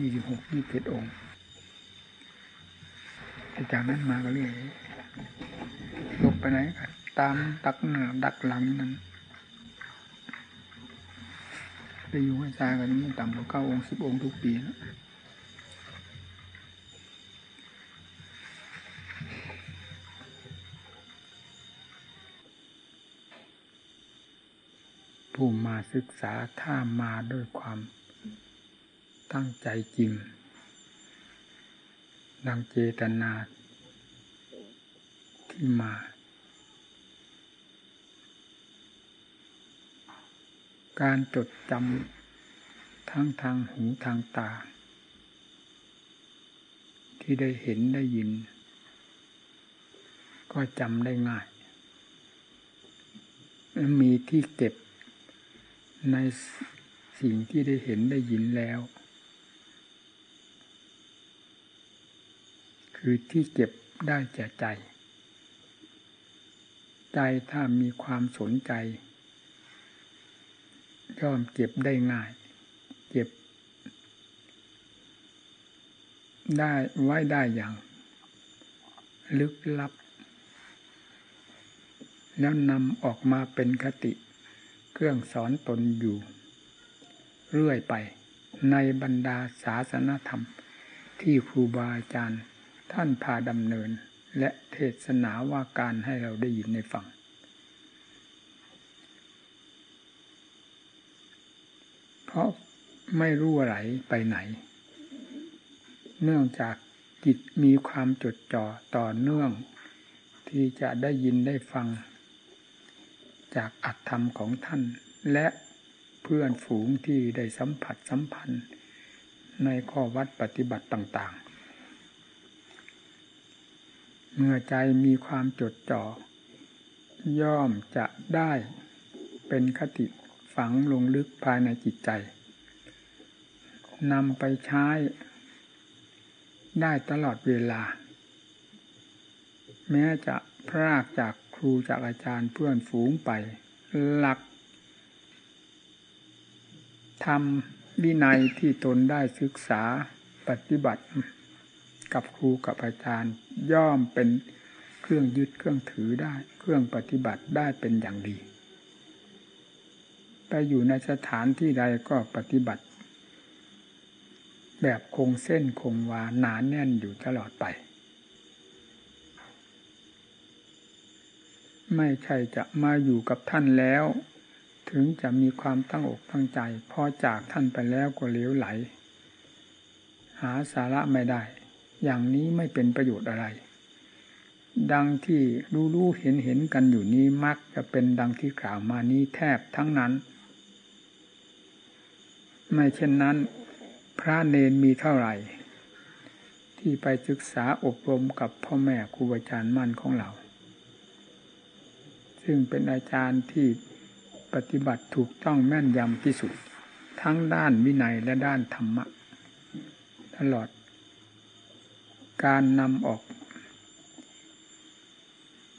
ยี่สิบหกยี่สิบเจ็ดองค์จากนั้นมาก็เรื่อยลบไปไหนกันตามดักหน้าดักหลังนั้นไปอยู่ให้ซากันนี่ต่ำกว่าเก้าองค์สิบองค์ทุกปีนะผู้มาศึกษาถ้ามาด้วยความ ตั้งใจจริง ดังเจตนาที่มา การจดจำทั้งทางหูทางตา ที่ได้เห็นได้ยิน ก็จำได้ง่าย มีที่เก็บในสิ่งที่ได้เห็นได้ยินแล้ว คือที่เก็บได้แก่ใจ ใจถ้ามีความสนใจ ย่อมเก็บได้ง่าย เก็บ ได้ไว้ได้อย่าง ลึกลับ แล้วนำออกมาเป็นคติ เครื่องสอนตนอยู่ เรื่อยไปในบรรดาศาสนธรรมที่ครูบาอาจารย์ ท่านพาดำเนิน และเทศนาว่าการให้เราได้ยินในฟัง เพราะไม่รู้อะไรไปไหน เนื่องจากจิตมีความจดจ่อต่อเนื่อง ที่จะได้ยินได้ฟัง จากอัตธรรมของท่าน และเพื่อนฝูงที่ได้สัมผัสสัมพันธ์ในข้อวัดปฏิบัติต่าง เมื่อใจมีความจดจ่อ ย่อมจะได้เป็นคติฝังลงลึกภายในจิตใจนำไปใช้ได้ตลอดเวลา แม้จะพรากจากครูจากอาจารย์เพื่อนฝูงไป หลักทำวินัยที่ตนได้ศึกษาปฏิบัติ กับครูกับอาจารย์ ย่อมเป็นเครื่องยึดเครื่องถือได้ เครื่องปฏิบัติได้เป็นอย่างดี ไปอยู่ในสถานที่ใดก็ปฏิบัติ แบบคงเส้นคงวาหนานแน่นอยู่ตลอดไป ไม่ใช่จะมาอยู่กับท่านแล้ว ถึงจะมีความตั้งอกตั้งใจ พอจากท่านไปแล้วก็เลี้ยวไหล หาสาระไม่ได้ อย่างนี้ไม่เป็นประโยชน์อะไร ดังที่รู้รู้เห็นเห็นกันอยู่นี้มักจะเป็นดังที่กล่าวมานี้แทบทั้งนั้น ไม่เช่นนั้น พระเนนมีเท่าไหร่ ที่ไปศึกษาอบรมกับพ่อแม่ครูอาจารย์มั่นของเรา ซึ่งเป็นอาจารย์ที่ปฏิบัติถูกต้องแม่นยำที่สุด ทั้งด้านวินัยและด้านธรรมะ ตลอด การนำออก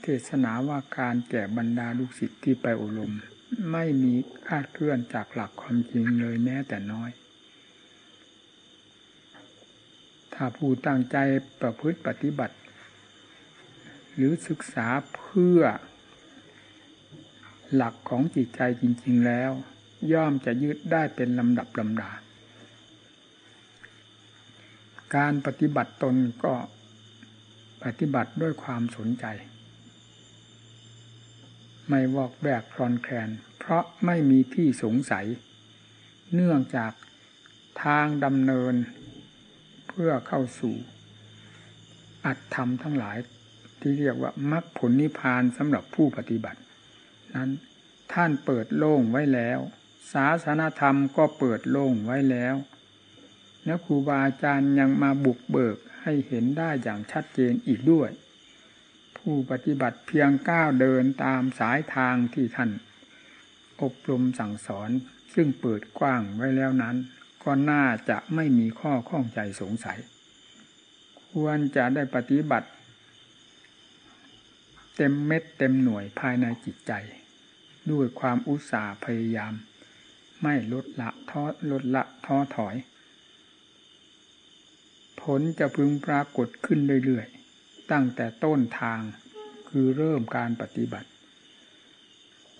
เทศนาว่าการแก่บรรดาลูกศิษย์ที่ไปอบรม ไม่มีคาดเคลื่อนจากหลักความจริงเลยแม้แต่น้อย ถ้าผู้ตั้งใจประพฤติปฏิบัติ หรือศึกษาเพื่อ หลักของจิตใจจริง ๆแล้ว ย่อมจะยึดได้เป็นลำดับลำดา การปฏิบัติตนก็ปฏิบัติด้วยความสนใจ ไม่วอกแบกคลอนแคลน เพราะไม่มีที่สงสัย เนื่องจากทางดำเนิน เพื่อเข้าสู่อัตธรรมทั้งหลายที่เรียกว่ามรรคผลนิพพานสำหรับผู้ปฏิบัติ นั้นท่านเปิดโล่งไว้แล้ว ศาสนาธรรมก็เปิดโล่งไว้แล้ว และครูบาอาจารย์ยังมาบุกเบิกให้เห็นได้อย่างชัดเจนอีกด้วย ผู้ปฏิบัติเพียงก้าวเดินตามสายทางที่ท่าน อบรมสั่งสอนซึ่งเปิดกว้างไว้แล้วนั้น ก็น่าจะไม่มีข้อข้องใจสงสัย ควรจะได้ปฏิบัติ เต็มเม็ดเต็มหน่วยภายในจิตใจ ด้วยความอุตสาห์พยายาม ไม่ลดละท้อลดละท้อถอย ผลจะพึงปรากฏขึ้นเรื่อยๆ ตั้งแต่ต้นทางคือเริ่มการปฏิบัติ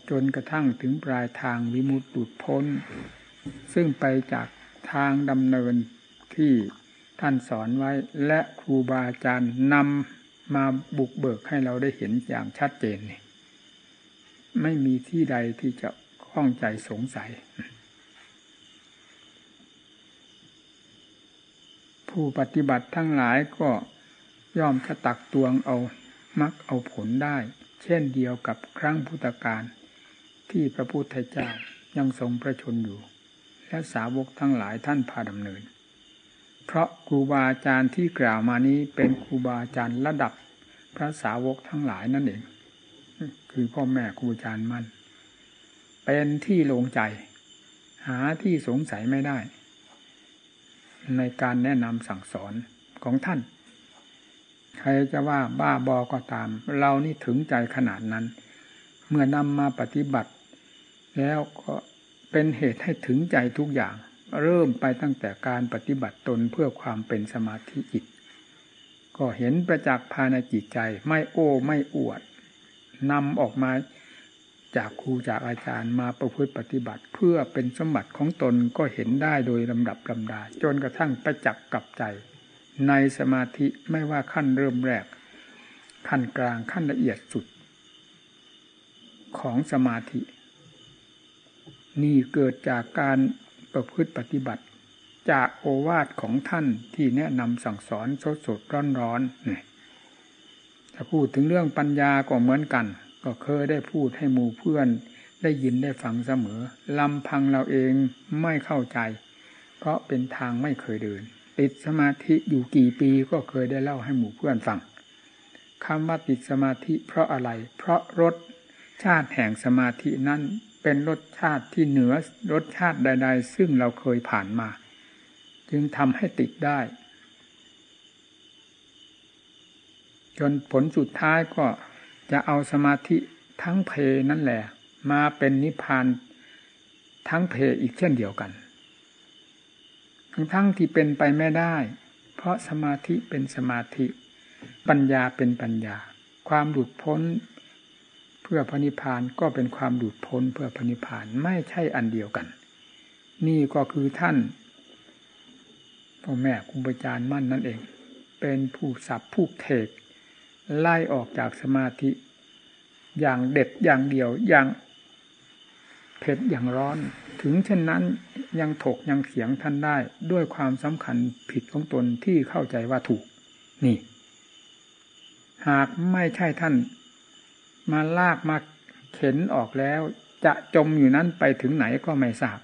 จนกระทั่งถึงปลายทางวิมุตติพ้น ซึ่งไปจากทางดำเนินที่ท่านสอนไว้และครูบาอาจารย์นำมาบุกเบิกให้เราได้เห็นอย่างชัดเจนนี่ไม่มีที่ใดที่จะข้องใจสงสัย ผู้ปฏิบัติทั้งหลายก็ย่อมจะตักตวงเอามักเอาผลได้ เช่นเดียวกับครั้งพุทธกาลที่พระพุทธเจ้ายังทรงประชนอยู่ และสาวกทั้งหลายท่านพาดำเนิน เพราะครูบาอาจารย์ที่กล่าวมานี้เป็นครูบาอาจารย์ระดับพระสาวกทั้งหลายนั่นเอง คือพ่อแม่ครูอาจารย์มั่น เป็นที่ลงใจ หาที่สงสัยไม่ได้ ในการแนะนำสั่งสอนของท่าน ใครจะว่าบ้าบอก็ตาม เรานี่ถึงใจขนาดนั้น เมื่อนำมาปฏิบัติ แล้วก็เป็นเหตุให้ถึงใจทุกอย่าง เริ่มไปตั้งแต่การปฏิบัติตนเพื่อความเป็นสมาธิจิต ก็เห็นประจักษ์ภายในจิตใจไม่โอ้ไม่อวดนำออกมา จากครูจากอาจารย์มาประพฤติปฏิบัติ เพื่อเป็นสมบัติของตนก็เห็นได้โดยลำดับลำดา จนกระทั่งประจักษ์กับใจ ในสมาธิไม่ว่าขั้นเริ่มแรก ขั้นกลางขั้นละเอียดสุด ของสมาธิ นี่เกิดจากการประพฤติปฏิบัติ จากโอวาทของท่านที่แนะนำสั่งสอนสดสดร้อนร้อนถ้าพูดถึงเรื่องปัญญาก็เหมือนกัน ก็เคยได้พูดให้หมู่เพื่อนได้ยินได้ฟังเสมอลำพังเราเองไม่เข้าใจ เพราะเป็นทางไม่เคยเดิน ติดสมาธิอยู่กี่ปีก็เคยได้เล่าให้หมู่เพื่อนฟังคำว่าติดสมาธิเพราะอะไร เพราะรสชาติแห่งสมาธินั้นเป็นรสชาติที่เหนือรสชาติใด ๆ ซึ่งเราเคยผ่านมา จึงทำให้ติดได้ จนผลสุดท้ายก็ จะเอาสมาธิทั้งเพนั่นแหละ มาเป็นนิพพานทั้งเพอีกเช่นเดียวกันทั้งทั้งที่เป็นไปไม่ได้ เพราะสมาธิเป็นสมาธิ ปัญญาเป็นปัญญา ความหลุดพ้น เพื่อพระนิพพานก็เป็นความหลุดพ้นเพื่อพระนิพพานไม่ใช่อันเดียวกัน นี่ก็คือท่านพ่อแม่ครูบาอาจารย์มั่นนั่นเอง เป็นผู้สับผู้เทก ไล่ออกจากสมาธิ อย่างเด็ดอย่างเดียวอย่างเผ็ดอย่างร้อน ถึงเช่นนั้นยังถกยังเถียงท่านได้ด้วยความสำคัญผิดของตนที่เข้าใจว่าถูก นี่ หากไม่ใช่ท่าน มาลากมาเข็นออกแล้ว จะจมอยู่นั้นไปถึงไหนก็ไม่ทราบ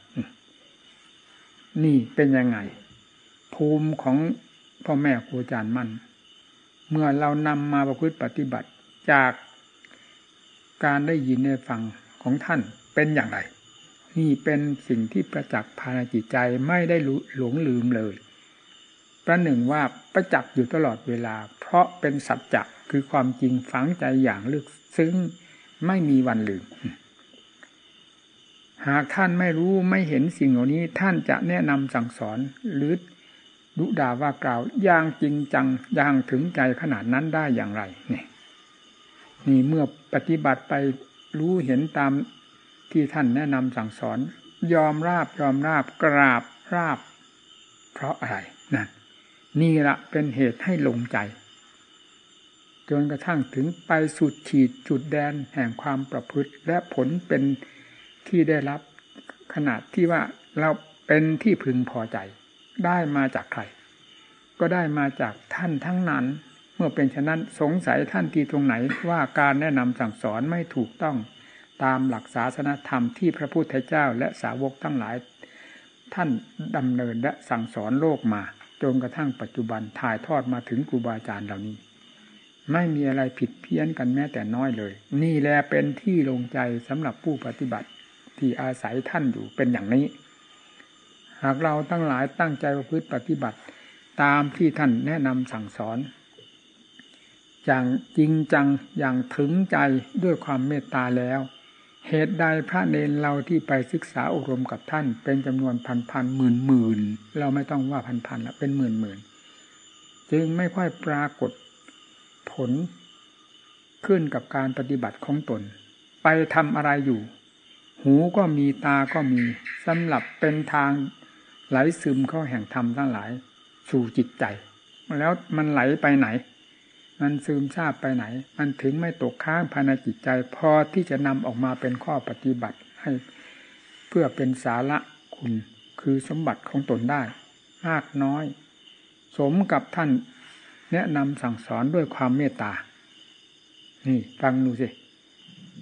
นี่เป็นยังไง ภูมิของพ่อแม่ครูอาจารย์มั่น เมื่อเรานำมาประพฤติปฏิบัติจากการได้ยินในฟังของท่านเป็นอย่างไร นี่เป็นสิ่งที่ประจักษ์ภายในจิตใจไม่ได้หลงลืมเลยประหนึ่งว่าประจักษ์อยู่ตลอดเวลา เพราะเป็นสัจจะคือความจริงฝังใจอย่างลึกซึ้งไม่มีวันลืม หากท่านไม่รู้ไม่เห็นสิ่งเหล่านี้ท่านจะแนะนำสั่งสอนหรือ ดุด่าว่ากล่าวอย่างจริงจังอย่างถึงใจขนาดนั้นได้อย่างไรนี่นี่เมื่อปฏิบัติไปรู้เห็นตามที่ท่านแนะนำสั่งสอน ยอมราบยอมราบกราบราบ เพราะอะไรนั่นนี่ละเป็นเหตุให้ลงใจ จนกระทั่งถึงไปสุดขีดจุดแดนแห่งความประพฤติและผลเป็นที่ได้รับขนาดที่ว่าเราเป็นที่พึงพอใจ ได้มาจากใคร ก็ได้มาจากท่านทั้งนั้น เมื่อเป็นฉะนั้นสงสัยท่านที่ตรงไหนว่าการแนะนำสั่งสอนไม่ถูกต้องตามหลักศาสนธรรมที่พระพุทธเจ้าและสาวกทั้งหลาย ท่านดำเนินและสั่งสอนโลกมาจนกระทั่งปัจจุบันถ่ายทอดมาถึงครูบาอาจารย์เหล่านี้ ไม่มีอะไรผิดเพี้ยนกันแม้แต่น้อยเลย นี่แหละเป็นที่ลงใจสำหรับผู้ปฏิบัติที่อาศัยท่านอยู่เป็นอย่างนี้ หากเราตั้งหลายตั้งใจประพฤติปฏิบัติ ตามที่ท่านแนะนำสั่งสอน อย่างจริงจังอย่างถึงใจด้วยความเมตตาแล้ว เหตุใดพระเนนเราที่ไปศึกษาอบรมกับท่าน เป็นจำนวนพันพันหมื่นหมื่นเราไม่ต้องว่าพันพันละเป็นหมื่นหมื่นจึงไม่ค่อยปรากฏผลขึ้นกับการปฏิบัติของตน ไปทำอะไรอยู่ หูก็มีตาก็มีสำหรับเป็นทาง ไหลซึมเข้าแห่งธรรมทั้งหลาย สู่จิตใจ แล้วมันไหลไปไหน มันซึมซาบไปไหน มันถึงไม่ตกค้างภายในจิตใจ พอที่จะนำออกมาเป็นข้อปฏิบัติให้เพื่อเป็นสาระคุณคือสมบัติของตนได้ มากน้อย สมกับท่านแนะนำสั่งสอนด้วยความเมตตา นี่ฟังดูสิ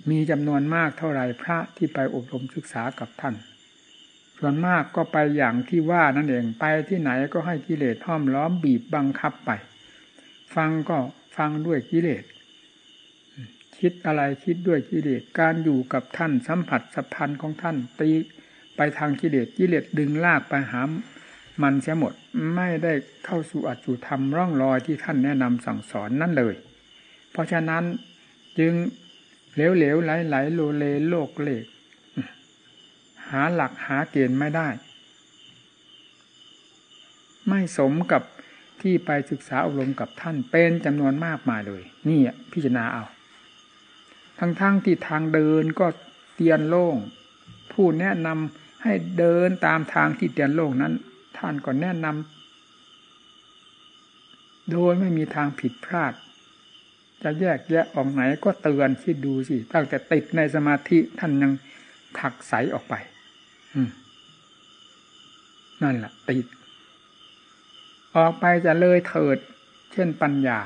มีจำนวนมากเท่าไรพระที่ไปอบรมศึกษากับท่าน ส่วนมากก็ไปอย่างที่ว่านั่นเองไปที่ไหนก็ให้กิเลสห้อมล้อมบีบบังคับไป ฟังก็ฟังด้วยกิเลสคิดอะไรคิดด้วยกิเลสการอยู่กับท่านสัมผัสสัมพันธ์ของท่านตีไปทางกิเลสกิเลสดึงลากไปหามันเสียหมดไม่ได้เข้าสู่อัจจุธรรมร่องรอยที่ท่านแนะนำสั่งสอนนั่นเลย เพราะฉะนั้นจึงเหลวเหลวไหลไหลโลเลโลกเลก หาหลักหาเกณฑ์ไม่ได้ ไม่สมกับที่ไปศึกษาอบรมกับท่านเป็นจำนวนมากมายเลย นี่พิจารณาเอา ทั้งๆทที่ทางเดินก็เตียนโล่ง ผู้แนะนำให้เดินตามทางที่เตียนโล่งนั้น ท่านก็แนะนำโดยไม่มีทางผิดพลาด จะแยกแยะออกไหนก็เตือนคิดดูสิ ตั้งแต่ติดในสมาธิท่านยังผักใสออกไป นั่นแหละติด ออกไปจะเลยเถิด เช่นปัญญา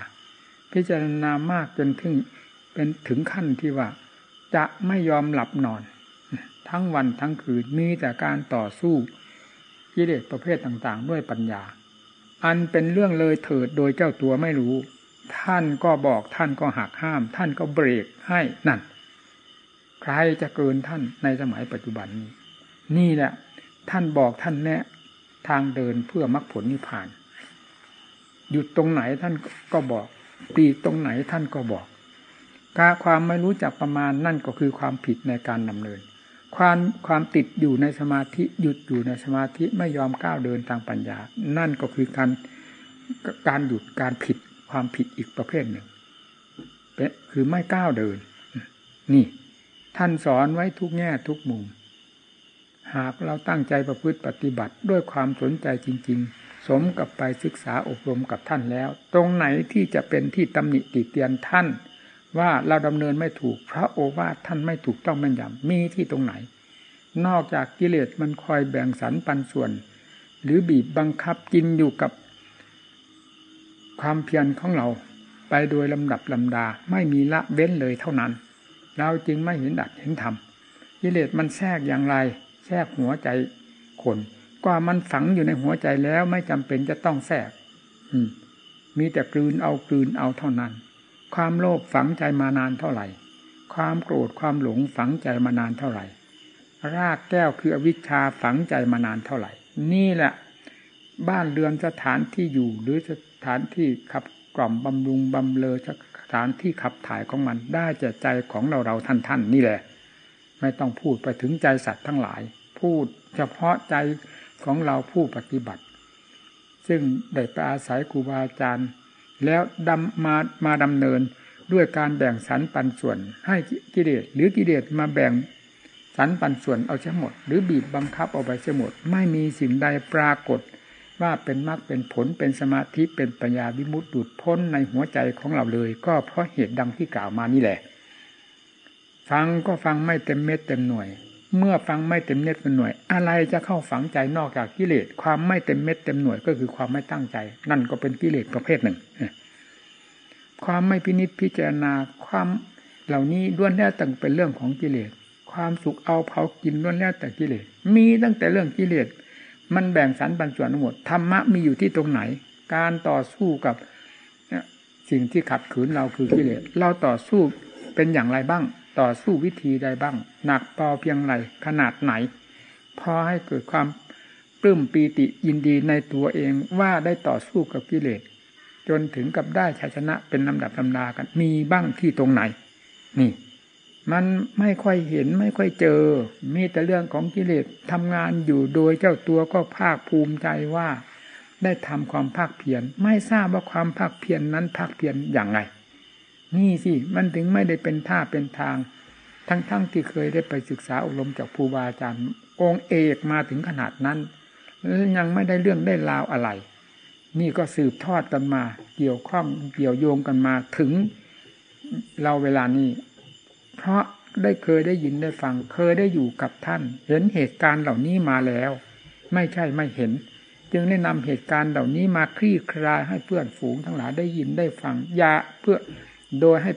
พิจารณามากจนถึง เป็นถึงขั้นที่ว่า จะไม่ยอมหลับนอน ทั้งวันทั้งคืนมีแต่การต่อสู้กิเลสประเภทต่าง ๆ ด้วยปัญญา อันเป็นเรื่องเลยเถิดโดยเจ้าตัวไม่รู้ ท่านก็บอกท่านก็หักห้าม ท่านก็เบรกให้นั่น ใครจะเกินท่านในสมัยปัจจุบันนี้ นี่แหละ ท่านบอกท่านแนะทางเดินเพื่อมรรคผลนิพพาน หยุดตรงไหนท่านก็บอกปีตรงไหนท่านก็บอกการความไม่รู้จักประมาณนั่นก็คือความผิดในการดำเนิน ความความติดอยู่ในสมาธิหยุดอยู่ในสมาธิไม่ยอมก้าวเดินทางปัญญา นั่นก็คือการการหยุดการผิดความผิดอีกประเภทหนึ่งคือไม่ก้าวเดิน นี่ ท่านสอนไว้ทุกแง่ทุกมุม หากเราตั้งใจประพฤติปฏิบัติด้วยความสนใจจริง ๆ สมกับไปศึกษาอบรมกับท่านแล้ว ตรงไหนที่จะเป็นที่ตำหนิติเตียนท่าน ว่าเราดำเนินไม่ถูกพระโอวาทท่านไม่ถูกต้องแม่นยำมีที่ตรงไหน นอกจากกิเลสมันคอยแบ่งสรรปันส่วน หรือบีบบังคับกินอยู่กับ ความเพียรของเราไปโดยลำดับลำดาไม่มีละเว้นเลยเท่านั้น เราจึงไม่เห็นดัดเห็นธรรมกิเลสมันแทรกอย่างไร แทรกหัวใจคนกว่ามันฝังอยู่ในหัวใจแล้วไม่จำเป็นจะต้องแทรกมีแต่กลืนเอากลืนเอาเท่านั้น ความโลภฝังใจมานานเท่าไหร่ ความโกรธความหลงฝังใจมานานเท่าไหร่ รากแก้วคืออวิชชาฝังใจมานานเท่าไหร่ นี่แหละ บ้านเรือนสถานที่อยู่หรือสถานที่ขับกล่อมบำรุงบำเลอสถานที่ขับถ่ายของมันได้จากใจของเราเราท่านท่านนี่แหละ ไม่ต้องพูดไปถึงใจสัตว์ทั้งหลาย พูดเฉพาะใจของเราผู้ปฏิบัติ ซึ่งได้ไปอาศัยครูบาอาจารย์ แล้วดำมามาดำเนินด้วยการแบ่งสรรปันส่วน ให้กิเลสหรือกิเลสมาแบ่งสรรปันส่วนเอาเสียหมด หรือบีบบังคับเอาไปเสียหมด ไม่มีสิ่งใดปรากฏว่าเป็นมรรคเป็นผลเป็นสมาธิเป็นปัญญาวิมุตติดุดพ้นในหัวใจของเราเลย ก็เพราะเหตุดังที่กล่าวมานี่แหละ ฟังก็ฟังไม่เต็มเม็ดเต็มหน่วย เมื่อฟังไม่เต็มเม็ดเต็มหน่วย อะไรจะเข้าฝังใจนอกจากกิเลส ความไม่เต็มเม็ดเต็มหน่วยก็คือความไม่ตั้งใจ นั่นก็เป็นกิเลสประเภทหนึ่ง ความไม่พินิจพิจารณาความเหล่านี้ล้วนแล้วแต่เป็นเรื่องของกิเลส ความสุขเอาเผากินล้วนแล้วแต่กิเลส มีตั้งแต่เรื่องกิเลส มันแบ่งสรรปันส่วนทั้งหมด ธรรมะมีอยู่ที่ตรงไหน การต่อสู้กับสิ่งที่ขัดขืนเราคือกิเลส เราต่อสู้เป็นอย่างไรบ้าง ต่อสู้วิธีใดบ้าง หนักเบาเพียงไรขนาดไหน พอให้เกิดความปลื้มปีติยินดีในตัวเองว่าได้ต่อสู้กับกิเลสจนถึงกับได้ชัยชนะเป็นลำดับลำดากัน มีบ้างที่ตรงไหน นี่ มันไม่ค่อยเห็นไม่ค่อยเจอ มีแต่เรื่องของกิเลสทำงานอยู่โดยเจ้าตัวก็ภาคภูมิใจว่า ได้ทำความภาคเพียรไม่ทราบว่าความภาคเพียรนนั้นภาคเพียรอย่างไร นี่สิมันถึงไม่ได้เป็นท่าเป็นทาง ทั้งๆทที่เคยได้ไปศึกษาอบรมจากครูบาอาจารย์องค์เอกมาถึงขนาดนั้นยังไม่ได้เรื่องได้ราวอะไร นี่ก็สืบทอดกันมา เกี่ยวข้องเกี่ยวโยงกันมาถึงเราเวลานี้ เพราะได้เคยได้ยินได้ฟัง เคยได้อยู่กับท่าน เห็นเหตุการณ์เหล่านี้มาแล้ว ไม่ใช่ไม่เห็น จึงได้นำเหตุการณ์เหล่านี้มาคลี่คลายให้เพื่อนฝูงทั้งหลายได้ยินได้ฟังยาเพื่อ โดยให้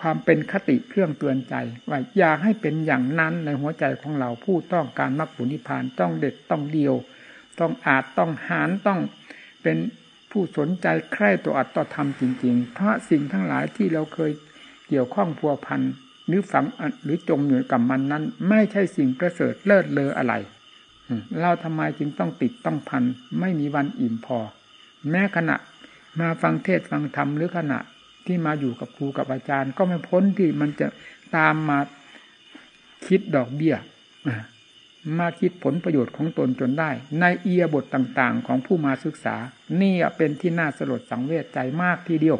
ความเป็นคติเครื่องเตือนใจ ว่าอยากให้เป็นอย่างนั้นในหัวใจของเราผู้ต้องการมรรคผลนิพพานต้องเด็ดต้องเดียว ต้องอาจต้องหานต้องเป็นผู้สนใจใคร่ตัวอัตต่อธรรมจริง ๆ เพราะสิ่งทั้งหลายที่เราเคยเกี่ยวข้องพัวพันหรือฝังหรือจมอยู่กับมันนั้น ไม่ใช่สิ่งประเสริฐเลิศเลออะไรเราทำไมจึงต้องติดต้องพันไม่มีวันอิ่มพอ แม้ขณะมาฟังเทศฟังธรรมหรือขณะ ที่มาอยู่กับครูกับอาจารย์ ก็ไม่พ้นที่มันจะตามมาคิดดอกเบี้ยมาคิดผลประโยชน์ของตนจนได้ ในเอียบทต่างๆ ของผู้มาศึกษา นี่เป็นที่น่าสลดสังเวชใจมากทีเดียว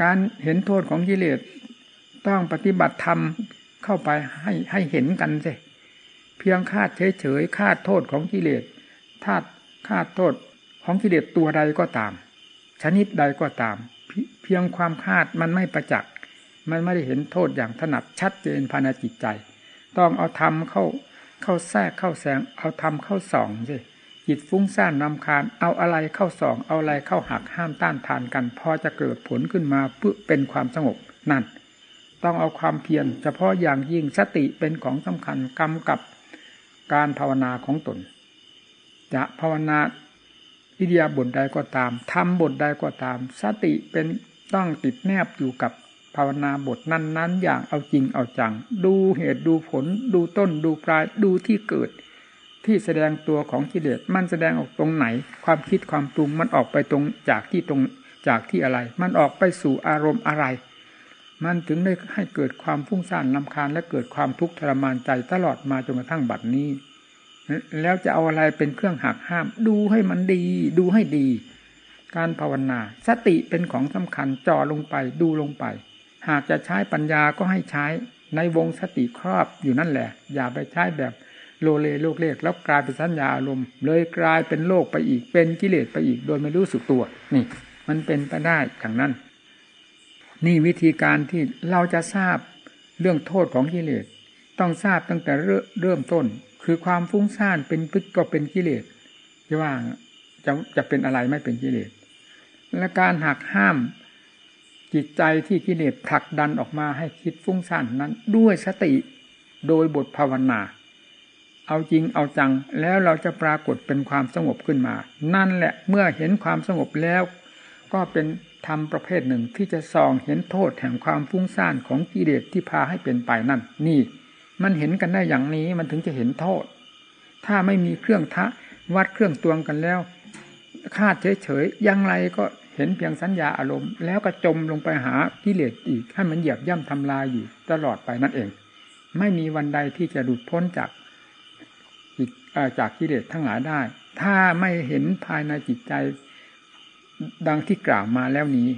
การเห็นโทษของกิเลสต้องปฏิบัติธรรมเข้าไปให้ให้เห็นกันสิเพียงคาดเฉยๆคาดโทษของกิเลสคาดคาดโทษของกิเลสตัวใดก็ตาม ชนิดใดก็ตาม เพียงความคาดมันไม่ประจักษ์มันไม่ได้เห็นโทษอย่างถนัดชัดเจนภายในจิตใจ ต้องเอาธรรมเข้าเข้าแทรกเข้าแสง เอาธรรมเข้าส่องสิจิตฟุ้งซ่านนำคาญเอาอะไรเข้าส่อง เอาอะไรเข้าหักห้ามต้านทานกัน พอจะเกิดผลขึ้นมาเพื่อเป็นความสงบนั่น ต้องเอาความเพียรเฉพาะอย่างยิ่งสติเป็นของสำคัญกำกับการภาวนาของตน จะภาวนา อิเดียบทใดก็ตามทำบทใดก็ตาม สติเป็นต้องติดแนบอยู่กับภาวนาบทนั้น ๆ อย่างเอาจริงเอาจัง ดูเหตุดูผล ดูต้นดูปลายดูที่เกิด ที่แสดงตัวของกิเลสมันแสดงออกตรงไหน ความคิดความปรุงมันออกไปตรงจากที่ตรงจากที่อะไร มันออกไปสู่อารมณ์อะไร มันถึงได้ให้เกิดความฟุ้งซ่านลำคาญและเกิดความทุกข์ทรมานใจตลอดมาจนกระทั่งบัดนี้ แล้วจะเอาอะไรเป็นเครื่องหักห้าม ดูให้มันดี ดูให้ดี การภาวนา สติเป็นของสำคัญจ่อลงไป ดูลงไป หากจะใช้ปัญญาก็ให้ใช้ในวงสติครอบอยู่นั่นแหละ อย่าไปใช้แบบโลเลโลกเลขแล้วกลายเป็นสัญญาอารมณ์ เลยกลายเป็นโลกไปอีกเป็นกิเลสไปอีก โดยไม่รู้สึกตัว นี่ มันเป็นไปได้อย่างนั้น นี่วิธีการที่เราจะทราบเรื่องโทษของกิเลสต้องทราบตั้งแต่เริ่มต้น คือความฟุ้งซ่านเป็นพึกก็เป็นกิเลสจะว่าจะจะเป็นอะไรไม่เป็นกิเลสและการหักห้ามจิตใจที่กิเลสผลักดันออกมาให้คิดฟุ้งซ่านนั้น ด้วยสติโดยบทภาวนา เอาจริงเอาจังแล้วเราจะปรากฏเป็นความสงบขึ้นมา นั่นแหละเมื่อเห็นความสงบแล้ว ก็เป็นธรรมประเภทหนึ่งที่จะส่องเห็นโทษแห่งความฟุ้งซ่านของกิเลสที่พาให้เป็นไปนั่นนี่ มันเห็นกันได้อย่างนี้มันถึงจะเห็นโทษ ถ้าไม่มีเครื่องทะวัดเครื่องตวงกันแล้วคาดเฉยๆยังไรก็เห็นเพียงสัญญาอารมณ์ แล้วก็จมลงไปหากิเลสอีกให้มันเหยียบย่ำทำลายอยู่ตลอดไปนั่นเอง ไม่มีวันใดที่จะหลุดพ้นจากจากกิเลสทั้งหลายได้ ถ้าไม่เห็นภายในจิตใจดังที่กล่าวมาแล้วนี้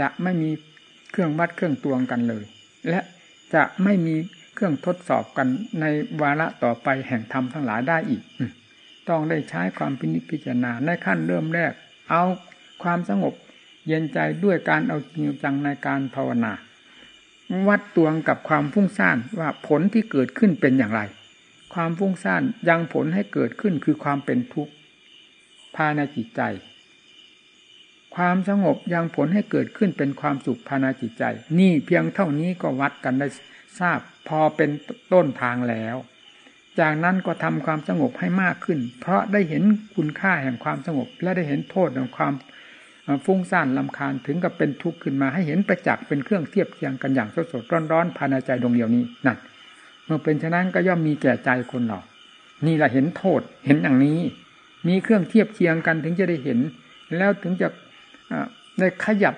จะไม่มีเครื่องวัดเครื่องตวงกันเลย และจะไม่มี เครื่องทดสอบกันในวาระต่อไปแห่งธรรมทั้งหลายได้อีก ต้องได้ใช้ความพินิจพิจารณาในขั้นเริ่มแรก เอาความสงบเย็นใจด้วยการเอาจริงจังในการภาวนา วัดตวงกับความฟุ้งซ่านว่าผลที่เกิดขึ้นเป็นอย่างไร ความฟุ้งซ่านยังผลให้เกิดขึ้นคือความเป็นทุกข์ภายในจิตใจ ความสงบยังผลให้เกิดขึ้นเป็นความสุขภายในจิตใจ นี่เพียงเท่านี้ก็วัดกันได้ทราบ พอเป็นต้นทางแล้ว จากนั้นก็ทำความสงบให้มากขึ้น เพราะได้เห็นคุณค่าแห่งความสงบ และได้เห็นโทษแห่งความฟุ้งซ่านลำคาญถึงกับเป็นทุกข์ขึ้นมาให้เห็นประจักษ์เป็นเครื่องเทียบเทียงกันอย่างสดสดร้อนร้อนภายในใจดวงเดียวนี้นั่นเมื่อเป็นฉะนั้นก็ย่อมมีแก่ใจคนเรานี่แหละเห็นโทษเห็นอย่างนี้ มีเครื่องเทียบเทียงกันถึงจะได้เห็น แล้วถึงจะได้ขยับ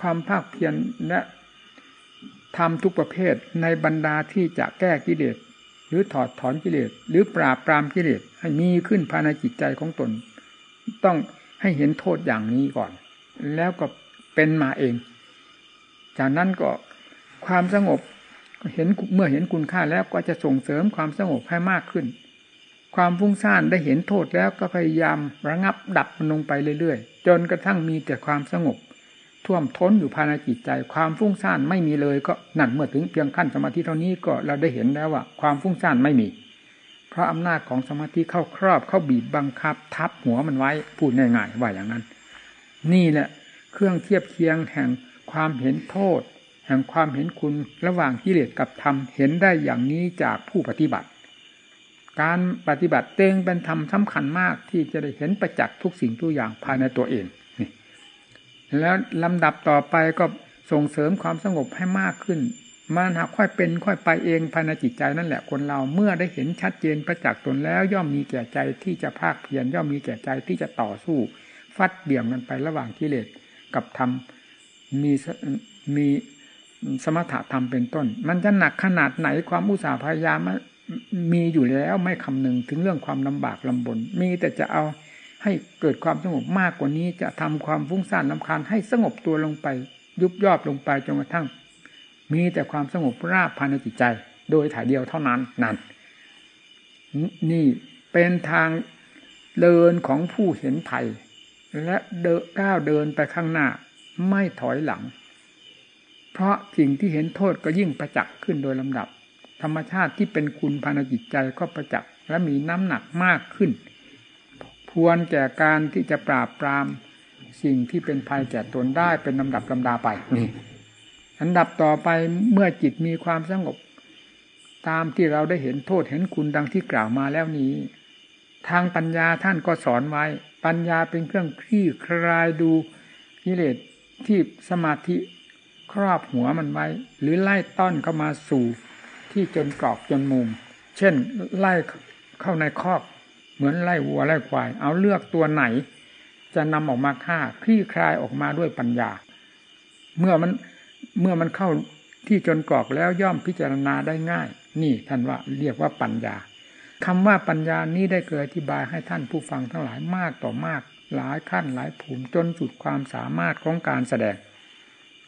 ความภาคเพียรและ ทำทุกประเภทในบรรดาที่จะแก้กิเลสหรือถอดถอนกิเลสหรือปราบปรามกิเลสให้มีขึ้นภายในจิตใจของตน ต้องให้เห็นโทษอย่างนี้ก่อน แล้วก็เป็นมาเอง จากนั้นก็ความสงบเห็นเมื่อเห็นคุณค่าแล้วก็จะส่งเสริมความสงบให้มากขึ้น ความฟุ้งซ่านได้เห็นโทษแล้วก็พยายามระงับดับมันลงไปเรื่อยๆ จนกระทั่งมีแต่ความสงบ ท่วมท้นอยู่ภายในจิตใจ ความฟุ้งซ่านไม่มีเลยก็นั่นเมื่อถึงเพียงขั้นสมาธิเท่านี้ก็เราได้เห็นแล้วว่า ความฟุ้งซ่านไม่มี เพราะอำนาจของสมาธิเข้าครอบเข้าบีบบังคับ ทับหัวมันไว้พูดง่ายๆว่าอย่างนั้น นี่แหละ เครื่องเทียบเคียงแห่งความเห็นโทษ แห่งความเห็นคุณระหว่างกิเลสกับธรรมเห็นได้อย่างนี้จากผู้ปฏิบัติ การปฏิบัติเต็งเป็นธรรมสำคัญมากที่จะได้เห็นประจักษ์ทุกสิ่งทุกอย่างภายในตัวเอง แล้วลำดับต่อไปก็ส่งเสริมความสงบให้มากขึ้น มันหากค่อยเป็นค่อยไปเองภายในจิตใจนั่นแหละคนเราเมื่อได้เห็นชัดเจนประจักษ์ตนแล้ว ย่อมมีแก่ใจที่จะภาคเพียรย่อมมีแก่ใจที่จะต่อสู้ ฟัดเบี่ยงกันไประหว่างกิเลสกับธรรมมีมีสมถะธรรมเป็นต้น มันจะหนักขนาดไหนความอุตสาห์พยายามมีอยู่แล้วไม่คำนึงถึงเรื่องความลำบากลำบน มีแต่จะเอา ให้เกิดความสงบมากกว่านี้จะทำความฟุ้งซ่านลำคาญให้สงบตัวลงไป ยุบยอบลงไปจนกระทั่ง มีแต่ความสงบราบภายในจิตใจ โดยถ่ายเดียวเท่านั้นนั่นนี่เป็นทางเดินของผู้เห็นภัย และเดก้าวเดินไปข้างหน้าไม่ถอยหลัง เพราะสิ่งที่เห็นโทษก็ยิ่งประจักษ์ขึ้นโดยลำดับ ธรรมชาติที่เป็นคุณภายในจิตใจก็ประจักษ์และมีน้ำหนักมากขึ้น ควรแก่การที่จะปราบปรามสิ่งที่เป็นภัยแก่ตนได้เป็นลำดับลำดาไปนี่อันดับต่อไปเมื่อจิตมีความสงบ ตามที่เราได้เห็นโทษเห็นคุณดังที่กล่าวมาแล้วนี้ ทางปัญญาท่านก็สอนไว้ ปัญญาเป็นเครื่องคลี่คลายดูกิเลสที่สมาธิครอบหัวมันไว้ หรือไล่ต้อนเข้ามาสู่ที่จนกรอบจนมุม เช่นไล่เข้าในคอก เหมือนไล่วัวไล่ควาย เอาเลือกตัวไหน จะนำออกมาฆ่าคลี่คลายออกมาด้วยปัญญา เมื่อมันเมื่อมันเข้าที่จนกรอกแล้วย่อมพิจารณาได้ง่าย นี่ท่านว่าเรียกว่าปัญญาคำว่าปัญญานี้ได้เกิดอธิบายให้ท่านผู้ฟังทั้งหลายมากต่อมาก หลายขั้นหลายภูมิจนสุดความสามารถของการแสดง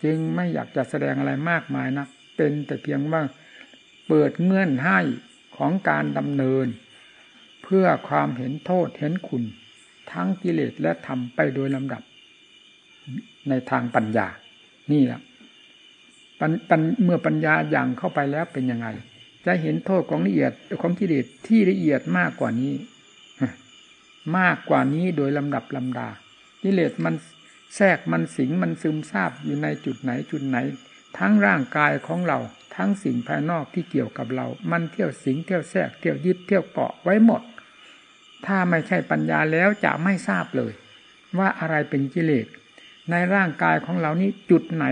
จึงไม่อยากจะแสดงอะไรมากมายนะเป็นแต่เพียงว่าเปิดเงื่อนให้ของการดำเนิน เพื่อความเห็นโทษเห็นคุณ ทั้งกิเลสและธรรมไปโดยลำดับ ในทางปัญญา นี่แหละเมื่อปัญญาอย่างเข้าไปแล้วเป็นยังไง จะเห็นโทษของละเอียดของกิเลสที่ละเอียดมากกว่านี้ มากกว่านี้โดยลำดับลำดากิเลสมันแทรกมันสิงมันซึมซาบอยู่ในจุดไหนจุดไหน ทั้งร่างกายของเราทั้งสิ่งภายนอกที่เกี่ยวกับเรา มันเที่ยวสิงเที่ยวแทรกเที่ยวยึดเที่ยวเกาะไว้หมด ถ้าไม่ใช่ปัญญาแล้วจะไม่ทราบเลย ว่าอะไรเป็นกิเลส ในร่างกายของเรานี้จุดไหน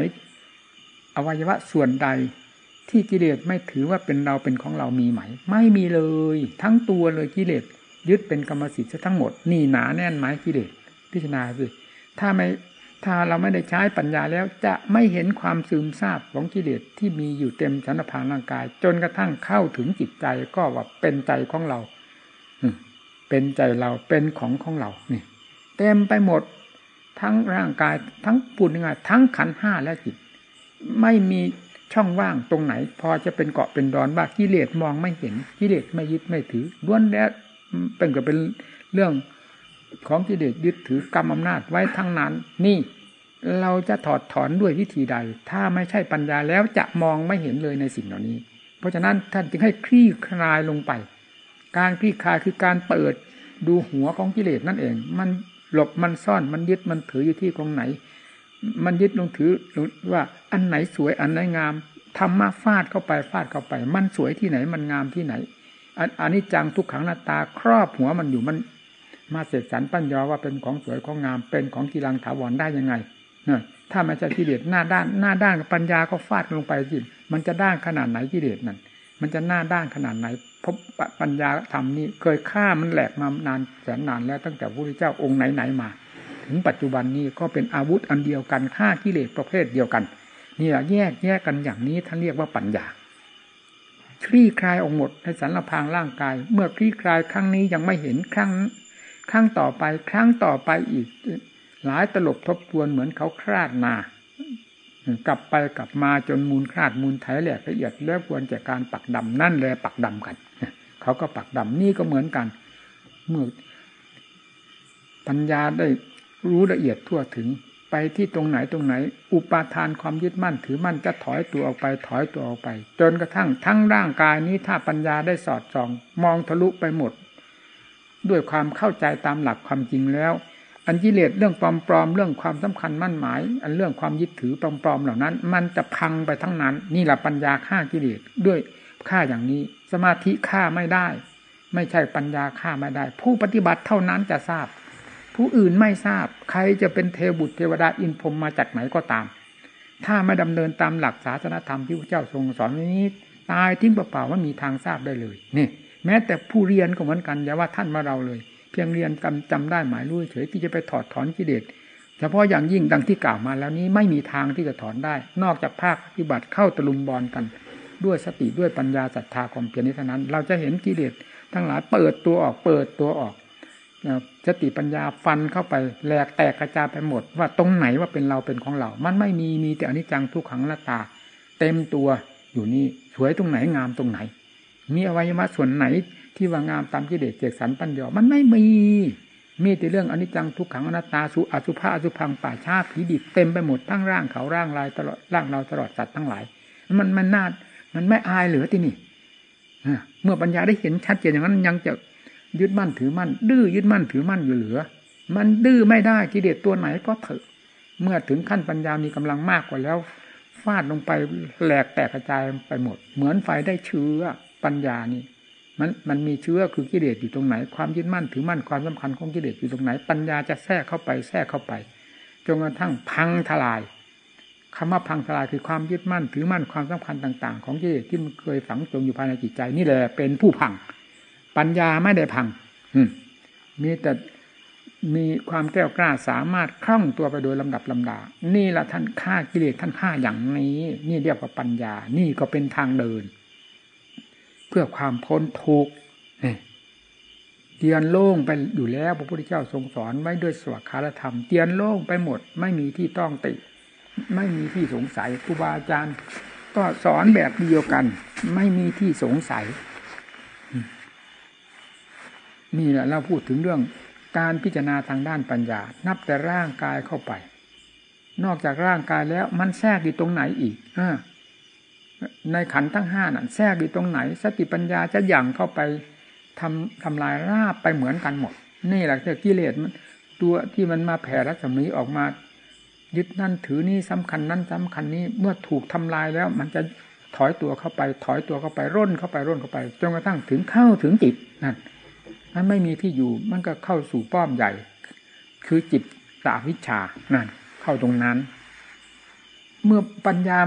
อวัยวะส่วนใด ที่กิเลสไม่ถือว่าเป็นเราเป็นของเรามีไหม ไม่มีเลย ทั้งตัวเลยกิเลสยึดเป็นกรรมสิทธิ์ทั้งหมด นี่หนาแน่นไหมกิเลสพิจารณาสิถ้าไม่ถ้าเราไม่ได้ใช้ปัญญาแล้วจะไม่เห็นความซึมซาบของกิเลสที่มีอยู่เต็มชั้นพานร่างกาย จนกระทั่งเข้าถึงจิตใจก็ว่าเป็นใจของเรา เป็นใจเราเป็นของของเรานี่เต็มไปหมดทั้งร่างกายทั้งปุ่นงานทั้งขันห้าและจิต ไม่มีช่องว่างตรงไหน พอจะเป็นเกาะเป็นดอนว่ากิเลสมองไม่เห็นกิเลสไม่ยึดไม่ถือล้วนแล้วเป็นก็เป็นเรื่องของกิเลสยึดถือกรรมอำนาจไว้ทั้งนั้น นี่ เราจะถอดถอนด้วยวิธีใด ถ้าไม่ใช่ปัญญาแล้วจะมองไม่เห็นเลยในสิ่งเหล่านี้ เพราะฉะนั้นท่านจึงให้คลี่คลายลงไป การคลี่คลายคือการเปิดดูหัวของกิเลสนั่นเอง มันหลบมันซ่อนมันยึดมันถืออยู่ที่ตรงไหน มันยึดลงถือว่าอันไหนสวยอันไหนงามทำมาฟาดเข้าไปฟาดเข้าไป มันสวยที่ไหนมันงามที่ไหนอันนี้จังทุกขังหน้าตาครอบหัวมันอยู่มันมาเสกสรรปั้นยอว่าเป็นของสวยของงามเป็นของกีรังถาวรได้ยังไงเนี่ยถ้าไม่ใช่กิเลสหน้าด้านหน้าด้านปัญญาก็ฟาดลงไปจิมันจะด้านขนาดไหนกิเลสนั่น มันจะหน้าด้านขนาดไหนพบปัญญาธรรมนี้เคยฆ่ามันแหลกมานานแสนนานแล้วตั้งแต่พระพุทธเจ้าองค์ไหนๆมา ถึงปัจจุบันนี้ก็เป็นอาวุธอันเดียวกันฆ่ากิเลสประเภทเดียวกันนี่แหละแยกแยกกันอย่างนี้ท่านเรียกว่าปัญญาคลี่คลายออกหมดในสันลพางร่างกาย เมื่อคลี่คลายครั้งนี้ยังไม่เห็นครั้งครั้งต่อไปครั้งต่อไปอีก หลายตลบทบทวนเหมือนเขาคลาดมา กลับไปกลับมาจนมูลคลาดมูลไถแหลกละเอียดแล้วควรจากการปักดำนั่นแหละปักดำกันเขาก็ปักดำนี่ก็เหมือนกัน เมื่อปัญญาได้รู้ละเอียดทั่วถึงไปที่ตรงไหนตรงไหน อุปาทานความยึดมั่นถือมั่นจะถอยตัวออกไปถอยตัวออกไป จนกระทั่งทั้งร่างกายนี้ถ้าปัญญาได้สอดส่อง มองทะลุไปหมด ด้วยความเข้าใจตามหลักความจริงแล้ว อันกิเลสเรื่องปลอมๆเรื่องความสำคัญมั่นหมาย อันเรื่องความยึดถือปลอมๆเหล่านั้น มันจะพังไปทั้งนั้น นี่แหละปัญญาฆ่ากิเลสด้วยฆ่าอย่างนี้ สมาธิฆ่าไม่ได้ ไม่ใช่ปัญญาฆ่าไม่ได้ ผู้ปฏิบัติเท่านั้นจะทราบ ผู้อื่นไม่ทราบ ใครจะเป็นเทบุตรเทวดาอินพรมมาจากไหนก็ตาม ถ้าไม่ดำเนินตามหลักศาสนธรรมที่พระเจ้าทรงสอนนี้ตายทิ้งเปล่าๆว่ามีทางทราบได้เลยนี่แม้แต่ผู้เรียนก็เหมือนกันอย่าว่าท่านมาเราเลย เพียงเรียนจำจำได้หมายรู้เฉยที่จะไปถอดถอนกิเลสเฉพาะอย่างยิ่งดังที่กล่าวมาแล้วนี้ไม่มีทางที่จะถอนได้ นอกจากภาคปฏิบัติเข้าตะลุมบอลกัน ด้วยสติด้วยปัญญาศรัทธาความเพียรนี้เท่านั้น เราจะเห็นกิเลสทั้งหลายเปิดตัวออกเปิดตัวออกสติปัญญาฟันเข้าไปแหลกแตกกระจายไปหมด ว่าตรงไหนว่าเป็นเราเป็นของเรา มันไม่มีมีแต่อนิจจังทุกขังละตา เต็มตัวอยู่นี่สวยตรงไหนงามตรงไหน มีอวัยวะส่วนไหน ที่ว่างามตามกิเลสเจกสันปัญญามันไม่มี มีแต่เรื่องอนิจจังทุกขังอนัตตาสุอสุภาอสุพังป่าชาผีดิบเต็มไปหมดทั้งร่างเขาร่างลายตลอดร่างเราตลอดสัตว์ทั้งหลาย มันมันน่ามันไม่อายเหลือที่นี่เมื่อปัญญาได้เห็นชัดเจนอย่างนั้นยังจะยึดมั่นถือมั่น ดื้อยึดมั่นถือมั่นอยู่เหลือ มันดื้อไม่ได้กิเลสตัวไหนก็เถอะ เมื่อถึงขั้นปัญญามีกำลังมากกว่าแล้วฟาดลงไปแหลกแตกกระจายไปหมด เหมือนไฟได้เชื้อปัญญานี่ มันมันมีเชื้อคือกิเลสอยู่ตรงไหน ความยึดมั่นถือมั่นความสำคัญของกิเลสอยู่ตรงไหน ปัญญาจะแทรกเข้าไปแทรกเข้าไปจนกระทั่งพังทลายคำว่าพังทลายคือความยึดมั่นถือมั่นความสำคัญต่าง ๆ ของกิเลสที่มันเคยฝังจมอยู่ภายในจิตใจ นี่แหละเป็นผู้พัง ปัญญาไม่ได้พังมีแต่มีความแก้วกล้าสามารถคล่องตัวไปโดยลำดับลำดา นี่แหละท่านฆ่ากิเลสท่านฆ่าอย่างนี้ นี่เรียกว่าปัญญา นี่ก็เป็นทางเดิน พื่อความพ้นทุกข์เตียนโล่งไปอยู่แล้วพระพุทธเจ้าทรงสอนไว้ด้วยสวดคารธรรม เตียนโล่งไปหมด ไม่มีที่ต้องติ ไม่มีที่สงสัยครูบาอาจารย์ ก็สอนแบบเดียวกัน ไม่มีที่สงสัยนี่แหละเราพูดถึงเรื่องการพิจารณาทางด้านปัญญา นับแต่ร่างกายเข้าไป นอกจากร่างกายแล้วมันแทรกอยู่ตรงไหนอีกอ ในขันทั้งห้านั่นแทรกอยู่ตรงไหน สติปัญญาจะหยั่งเข้าไปทำทำลายราบไปเหมือนกันหมด นี่แหละคือกิเลสมันตัวที่มันมาแผ่รัศมีออกมา ยึดนั่นถือนี่สำคัญนั่นสำคัญนี้เมื่อถูกทำลายแล้ว มันจะถอยตัวเข้าไป ถอยตัวเข้าไปร่นเข้าไปร่นเข้าไปจนกระทั่งถึงเข้าถึงจิตนั่นมันไม่มีที่อยู่มันก็เข้าสู่ป้อมใหญ่ คือจิตสาวิชานั่นเข้าตรงนั้น เมื่อปัญญา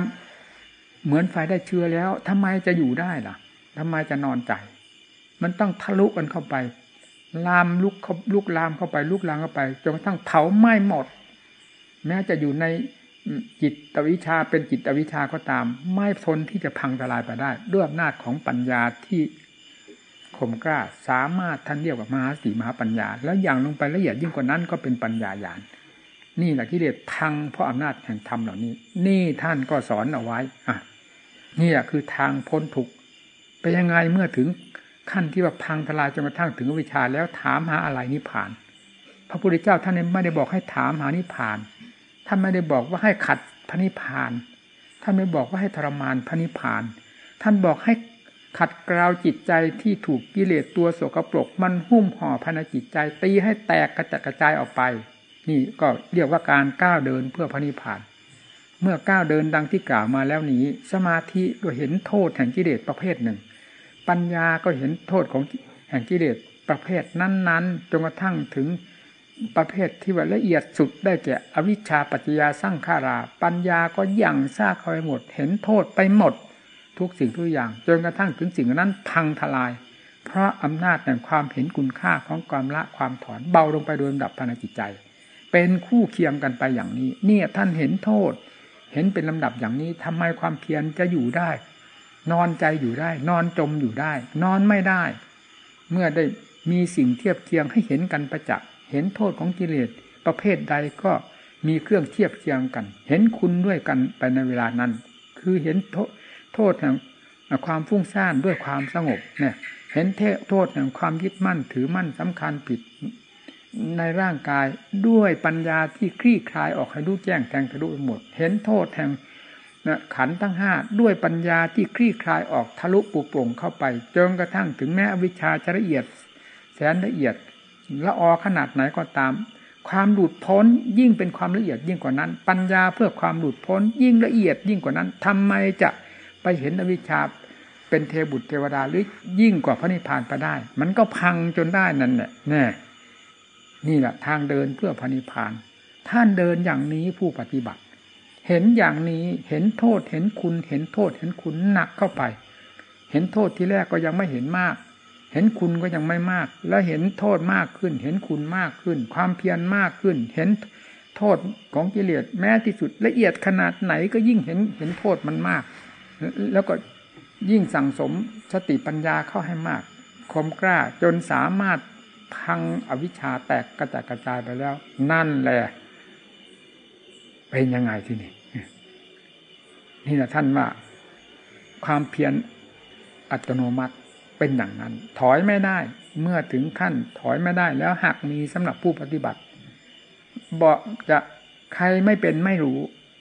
เหมือนไฟได้เชื้อแล้วทำไมจะอยู่ได้ล่ะทำไมจะนอนใจ มันต้องทะลุกันเข้าไป ลามลุกเขาลุกลามเข้าไป ลุกลามเข้าไปจนกระทั่งเผาไหม้หมด แม้จะอยู่ในจิตวิชาเป็นจิตวิชาก็ตาม ไม่ทนที่จะพังทลายไปได้ ด้วยอำนาจของปัญญาที่คมกล้าสามารถท่านเรียกว่ามหาสีมหาปัญญา แล้วอย่างลงไปละเอียดยิ่งกว่านั้นก็เป็นปัญญาญาณ นี่แหละที่เรียกพังเพราะอำนาจแห่งธรรมเหล่านี้ นี่ท่านก็สอนเอาไว้อะนี่แหละคือทางพ้นทุกไปยังไงเมื่อถึงขั้นที่ว่าพังทลายจนกระทั่งถึงวิชาแล้วถามหาอะไรนิพพาน พระพุทธเจ้าท่านไม่ได้บอกให้ถามหานิพพาน ท่านไม่ได้บอกว่าให้ขัดพระนิพพาน ท่านไม่บอกว่าให้ทรมานพระนิพพาน ท่านบอกให้ขัดเกลาจิตใจที่ถูกกิเลสตัวโสกปรกมันหุ้มห่อภายในจิตใจตีให้แตกกระจัดกระจายออกไป นี่ก็เรียกว่าการก้าวเดินเพื่อพระนิพพาน เมื่อก้าวเดินดังที่กล่าวมาแล้วนี้ สมาธิก็เห็นโทษแห่งกิเลสประเภทหนึ่ง ปัญญาก็เห็นโทษของแห่งกิเลสประเภทนั้น ๆจนกระทั่งถึงประเภทที่ว่าละเอียดสุดได้แก่อวิชชาปัจจยาสร้างขารา ปัญญาก็ยั่งซากเข้าไปหมด เห็นโทษไปหมด ทุกสิ่งทุกอย่าง จนกระทั่งถึงสิ่งนั้นพังทลาย เพราะอำนาจแห่งความเห็นคุณค่าของความละความถอนเบาลงไปโดยลำดับภายในจิตใจ เป็นคู่เคียงกันไปอย่างนี้ เนี่ยท่านเห็นโทษ เห็นเป็นลำดับอย่างนี้ทำไมความเพียรจะอยู่ได้ นอนใจอยู่ได้ นอนจมอยู่ได้ นอนไม่ได้ เมื่อได้มีสิ่งเทียบเคียงให้เห็นกันประจักษ์เห็นโทษของกิเลสประเภทใดก็มีเครื่องเทียบเคียงกัน เห็นคุณด้วยกันไปในเวลานั้น คือเห็นโทษแห่งความฟุ้งซ่านด้วยความสงบเนี่ยเห็นโทษแห่งความยึดมั่นถือมั่นสำคัญผิด ในร่างกายด้วยปัญญาที่คลี่คลายออกให้รู้แจ้งแทงทะลุหมด เห็นโทษแห่งขันทั้งห้าด้วยปัญญาที่คลี่คลายออกทะลุปุโปร่งเข้าไปจนกระทั่งถึงแม้อวิชชาจะละเอียด แสนละเอียดละออขนาดไหนก็ตาม ความหลุดพ้นยิ่งเป็นความละเอียดยิ่งกว่านั้น ปัญญาเพื่อความหลุดพ้นยิ่งละเอียดยิ่งกว่านั้นทำไมจะไปเห็นอวิชชาเป็นเทบุตรเทวดาหรือยิ่งกว่าพระนิพพานไปได้ มันก็พังจนได้นั่นแหละแน่ นี่แหละทางเดินเพื่อพระนิพพาน ท่านเดินอย่างนี้ผู้ปฏิบัติ เห็นอย่างนี้เห็นโทษเห็นคุณ เห็นโทษเห็นคุณหนักเข้าไป เห็นโทษที่แรกก็ยังไม่เห็นมาก เห็นคุณก็ยังไม่มาก แล้วเห็นโทษมากขึ้น เห็นคุณมากขึ้น ความเพียรมากขึ้น เห็นโทษของกิเลสแม้ที่สุดละเอียดขนาดไหนก็ยิ่งเห็นเห็นโทษมันมาก แล้วก็ยิ่งสั่งสมสติปัญญาเข้าให้มากคมกล้าจนสามารถ พังอวิชชาแตกกระจัดกระจายไปแล้ว นั่นแหละเป็นยังไงที่นี่นี่แหละท่านว่า ความเพียรอัตโนมัติเป็นอย่างนั้น ถอยไม่ได้ เมื่อถึงขั้น ถอยไม่ได้แล้วหากมีสำหรับผู้ปฏิบัติบอกจะใครไม่เป็นไม่รู้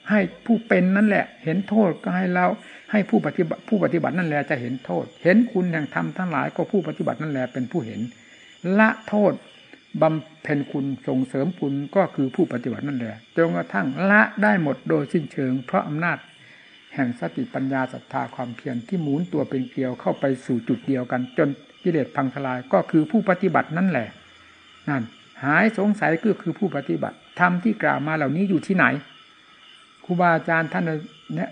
ให้ผู้เป็นนั่นแหละ เห็นโทษก็ให้เราให้ผู้ปฏิบัติผู้ปฏิบัตินั่นแหละจะเห็นโทษ เห็นคุณแห่งธรรมทั้งหลายก็ผู้ปฏิบัตินั่นแหละเป็นผู้เห็น ละโทษบำเพ็ญคุณส่งเสริมคุณก็คือผู้ปฏิบัตินั่นแหละจนกระทั่งละได้หมดโดยสิ้นเชิง เพราะอำนาจ แห่งสติปัญญาศรัทธาความเพียรที่หมุนตัวเป็นเกลียวเข้าไปสู่จุดเดียวกัน จนกิเลสพังทลายก็คือผู้ปฏิบัตินั่นแหละนั่นหายสงสัยก็คือผู้ปฏิบัติทำที่กล่าวมาเหล่านี้อยู่ที่ไหนครูบาอาจารย์ท่าน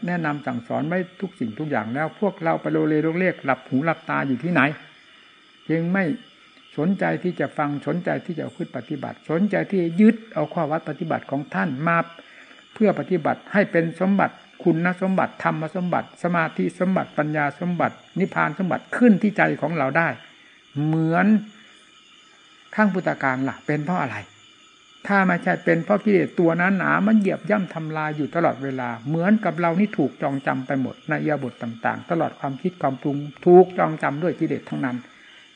แนะนำสั่งสอนไว้ทุกสิ่งทุกอย่างแล้ว พวกเราไปโลเลโลเลกหลับหูหลับตาอยู่ที่ไหนยังไม่ สนใจที่จะฟังสนใจที่จะเอาขึ้นปฏิบัติ สนใจที่ยึดเอาข้อวัดปฏิบัติของท่านมาเพื่อปฏิบัติให้เป็นสมบัติคุณสมบัติธรรมสมบัติ สมาธิสมบัติปัญญาสมบัติ นิพพานสมบัติขึ้นที่ใจของเราได้ เหมือนข้างพุทธการล่ะ เป็นเพราะอะไร ถ้าไม่ใช่เป็นเพราะกิเลสตัวนั้นหนามันเหยียบย่ำทำลายอยู่ตลอดเวลา เหมือนกับเรานี่ถูกจองจำไปหมดในยาบทต่าง ๆ ตลอดความคิดความปรุงถูกจองจำด้วยกิเลสทั้งนั้น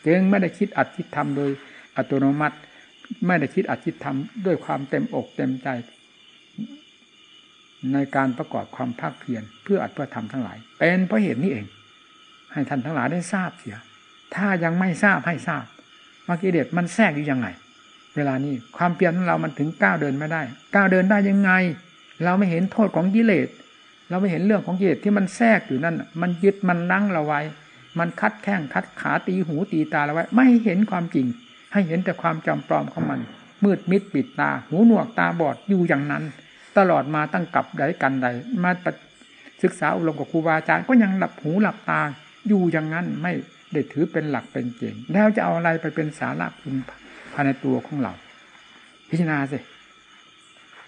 จึงไม่ได้คิดอัดคิดทำโดยอัตโนมัติ ไม่ได้คิดอัดคิดทำด้วยความเต็มอกเต็มใจ ในการประกอบความภาคเพียรเพื่ออัดเพื่อทำทั้งหลาย เป็นเพราะเหตุนี้เอง ให้ท่านทั้งหลายได้ทราบเสีย ถ้ายังไม่ทราบให้ทราบว่ากิเลสมันแทรกอยู่ยังไง เวลานี้ความเพียรของเรามันถึงก้าวเดินไม่ได้ก้าวเดินได้ยังไง เราไม่เห็นโทษของกิเลสเราไม่เห็นเรื่องของกิเลสที่มันแทรกอยู่นั่นมันยึดมันนั่งเราไว้ มันคัดแข้งคัดขาตีหูตีตาเราไว้ ไม่เห็นความจริง ให้เห็นแต่ความจำปลอมของมัน มืดมิดปิดตา หูหนวกตาบอดอยู่อย่างนั้น ตลอดมาตั้งกับใดกันใด มาศึกษาอบรมกับครูบาอาจารย์ก็ยังหลับหูหลับตาอยู่อย่างนั้นไม่ได้ถือเป็นหลักเป็นเกณฑ์แล้วจะเอาอะไรไปเป็นสาระคุณภายในตัวของเรา พิจารณาสิ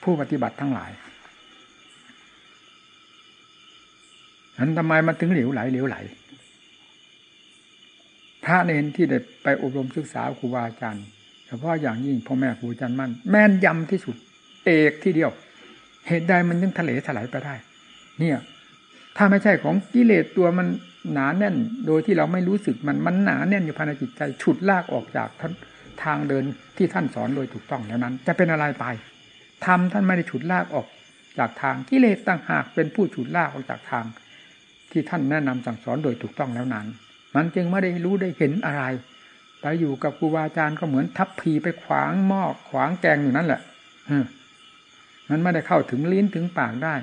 ผู้ปฏิบัติทั้งหลายนั้นทำไมมันถึงเหลวไหลเหลวไหล พระเนนที่ได้ไปอบรมศึกษาครูบาอาจารย์เฉพาะอย่างยิ่งพ่อแม่ครูอาจารย์มั่น แม่นยำที่สุด เอกที่เดียว เหตุใดมันยังทะเลถลายไปได้ เนี่ย ถ้าไม่ใช่ของกิเลสตัวมันหนาแน่น โดยที่เราไม่รู้สึกมันมันหนาแน่นอยู่ภายในจิตใจ ฉุดลากออกจากทางเดินที่ท่านสอนโดยถูกต้องแล้วนั้น จะเป็นอะไรไปทำท่านไม่ได้ฉุดลากออกจากทางกิเลสต่างหากเป็นผู้ฉุดลากออกจากทาง ที่ท่านแนะนำสั่งสอนโดยถูกต้องแล้วนั้น มันจึงไม่ได้รู้ได้เห็นอะไรไปอยู่กับครูบาอาจารย์ก็เหมือนทับพีไปขวางหม้อขวางแกงอยู่นั่นแหละมันไม่ได้เข้าถึงลิ้นถึงปากได้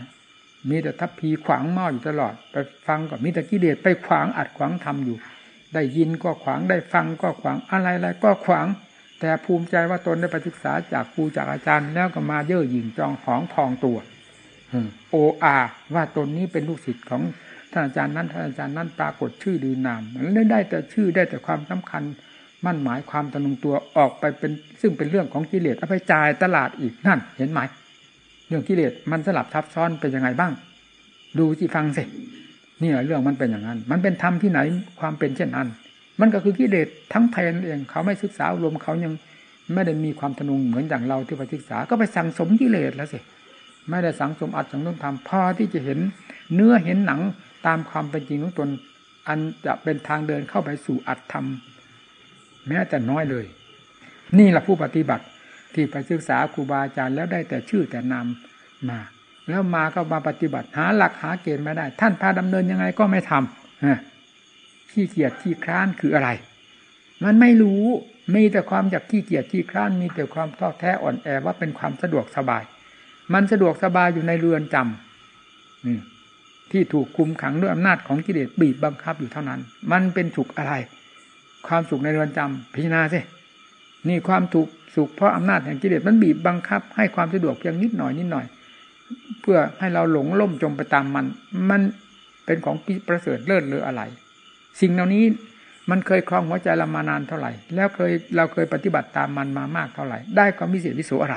มีแต่ทับพีขวางหม้ออยู่ตลอด ไปฟังก็มีแต่กิเลสไปขวางอัดขวางทำอยู่ ได้ยินก็ขวางได้ฟังก็ขวางอะไรอะไรก็ขวาง แต่ภูมิใจว่าตนได้ไปศึกษาจากครูจากอาจารย์ แล้วก็มาเย่อหยิ่งจองของพองตัวโออาว่าตนนี้เป็นลูกศิษย์ของ ท่านอาจารย์นั้นท่านอาจารย์นั้นปรากฏชื่อดีนามแล้วได้แต่ชื่อได้แต่ความสำคัญ มั่นหมายความตนุงตัวออกไปเป็นซึ่งเป็นเรื่องของกิเลสเอาไปจ่ายตลาดอีกนั่น เห็นไหมเรื่องกิเลสมันสลับซับซ้อนเป็นยังไงบ้าง ดูที่ฟังสินี่เรื่องมันเป็นอย่างนั้น มันเป็นธรรมที่ไหนความเป็นเช่นนั้น มันก็คือกิเลสทั้งแผ่นเองเขาไม่ศึกษาอารมเขายังไม่ได้มีความทนุงเหมือนอย่างเราที่ไปศึกษาก็ไปสั่งสมกิเลสแล้วสิ ไม่ได้สังสมอัดสังสมธรรมพอที่จะเห็นเนื้อเห็นหนังตามความเป็นจริงของตน อันจะเป็นทางเดินเข้าไปสู่อัตธรรมแม้แต่น้อยเลย นี่แหละผู้ปฏิบัติที่ไปศึกษาครูบาอาจารย์แล้วได้แต่ชื่อแต่นามมา แล้วมาก็มาปฏิบัติหาหลักหาเกณฑ์ไม่ได้ ท่านพาดำเนินยังไงก็ไม่ทำขี้เกียจขี้คร้านคืออะไร มันไม่รู้มีแต่ความอยากขี้เกียจขี้คร้านมีแต่ความท้อแท้อ่อนแอว่าเป็นความสะดวกสบาย มันสะดวกสบายอยู่ในเรือนจำที่ถูกคุมขังด้วยอำนาจของกิเลสบีบบังคับอยู่เท่านั้น มันเป็นสุขอะไร ความสุขในเรือนจำพิจารณาสินี่ความถูกสุขเพราะอำนาจแห่งกิเลสมันบีบบังคับ ให้ความสะดวกเพียงนิดหน่อยนิดหน่อย เพื่อให้เราหลงล่มจมไปตามมัน มันเป็นของประเสริฐเลิศหรืออะไร สิ่งเหล่านี้มันเคยคลองหัวใจเรามานานเท่าไหร่ แล้วเคยเราเคยปฏิบัติตามมันมามากเท่าไหร่ ได้ความพิเศษวิโสอะไร